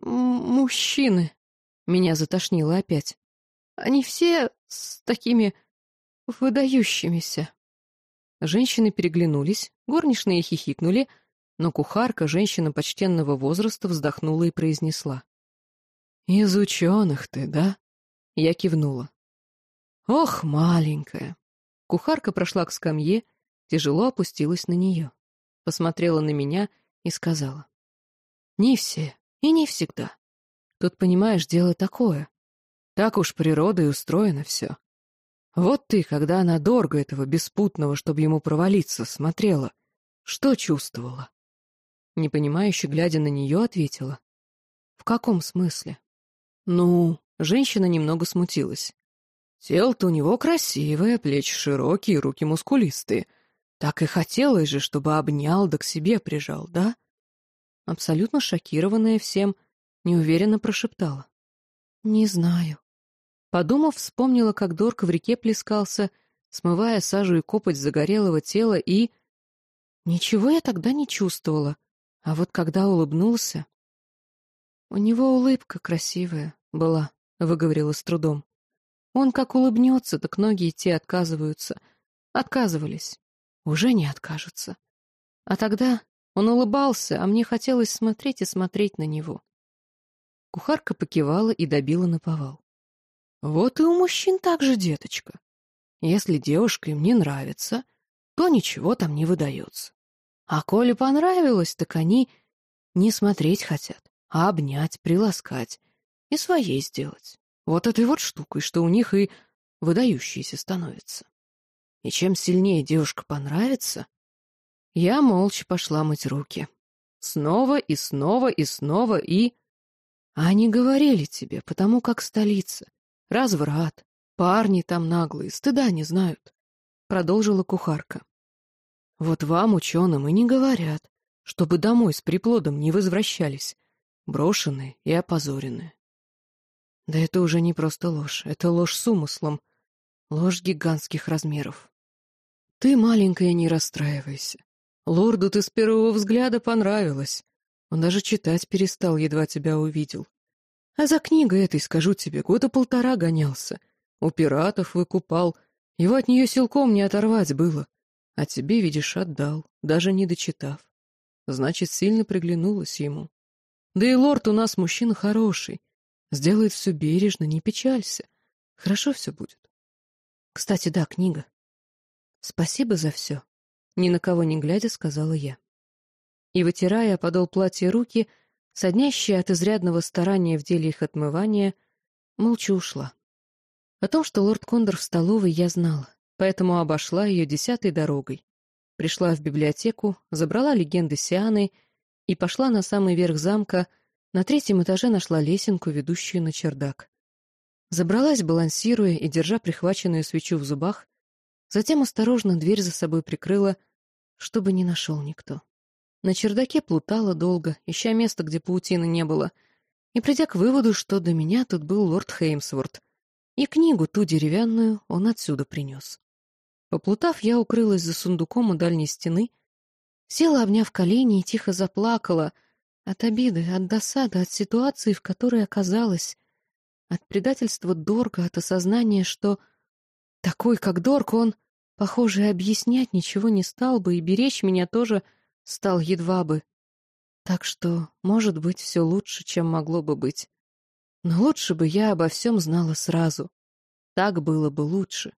«Мужчины», — меня затошнило опять. «Они все с такими выдающимися». Женщины переглянулись, горничные хихикнули, но кухарка, женщина почтенного возраста, вздохнула и произнесла. «Из ученых ты, да?» Я кивнула. «Ох, маленькая!» Кухарка прошла к скамье, тяжело опустилась на нее, посмотрела на меня и сказала. «Не все и не всегда. Тут, понимаешь, дело такое. Так уж природой устроено все. Вот ты, когда на Дорга этого беспутного, чтобы ему провалиться, смотрела, что чувствовала? Непонимающе, глядя на нее, ответила. В каком смысле? Ну, женщина немного смутилась. Тело-то у него красивое, плечи широкие, руки мускулистые. Так и хотелось же, чтобы обнял да к себе прижал, да? Абсолютно шокированная всем, неуверенно прошептала. «Не знаю». Подумав, вспомнила, как Дорк в реке плескался, смывая сажу и копоть загорелого тела, и... Ничего я тогда не чувствовала. А вот когда улыбнулся... У него улыбка красивая была, — выговорила с трудом. Он как улыбнется, так ноги идти отказываются. Отказывались. Уже не откажутся. А тогда он улыбался, а мне хотелось смотреть и смотреть на него. Кухарка покивала и добила наповал. Вот и у мужчин так же, деточка. Если девушка им не нравится, то ничего там не выдается. А коли понравилось, так они не смотреть хотят, а обнять, приласкать и своей сделать. Вот этой вот штукой, что у них и выдающейся становится. И чем сильнее девушка понравится, я молча пошла мыть руки. Снова и снова и снова и... А они говорили тебе, потому как столица. Разврат. Парни там наглые, стыда не знают. Продолжила кухарка. Вот вам, ученым, и не говорят, чтобы домой с приплодом не возвращались, брошенные и опозоренные. Да это уже не просто ложь, это ложь с умыслом, ложь гигантских размеров. Ты, маленькая, не расстраивайся. Лорду ты с первого взгляда понравилась. Он даже читать перестал, едва тебя увидел. А за книгой этой, скажу тебе, года полтора гонялся. У пиратов выкупал. Его от нее силком не оторвать было. А тебе, видишь, отдал, даже не дочитав. Значит, сильно приглянулась ему. Да и лорд у нас мужчина хороший. Сделает все бережно, не печалься. Хорошо все будет. Кстати, да, книга. Спасибо за все. Ни на кого не глядя, сказала я. И, вытирая подол платья руки, соднящая от изрядного старания в деле их отмывания, молча ушла. О том, что лорд Кондор в столовой, я знала, поэтому обошла ее десятой дорогой. Пришла в библиотеку, забрала легенды Сианы и пошла на самый верх замка, на третьем этаже нашла лесенку, ведущую на чердак. Забралась, балансируя и держа прихваченную свечу в зубах, затем осторожно дверь за собой прикрыла, чтобы не нашел никто. На чердаке плутала долго, ища место, где паутины не было, и придя к выводу, что до меня тут был лорд Хеймсворт, и книгу ту деревянную он отсюда принес. Поплутав, я укрылась за сундуком у дальней стены, села, обняв колени, и тихо заплакала от обиды, от досады, от ситуации, в которой оказалась, от предательства Дорга, от осознания, что такой, как Дорг, он, похоже, объяснять ничего не стал бы, и беречь меня тоже — стал едва бы. Так что, может быть, все лучше, чем могло бы быть. Но лучше бы я обо всем знала сразу. Так было бы лучше.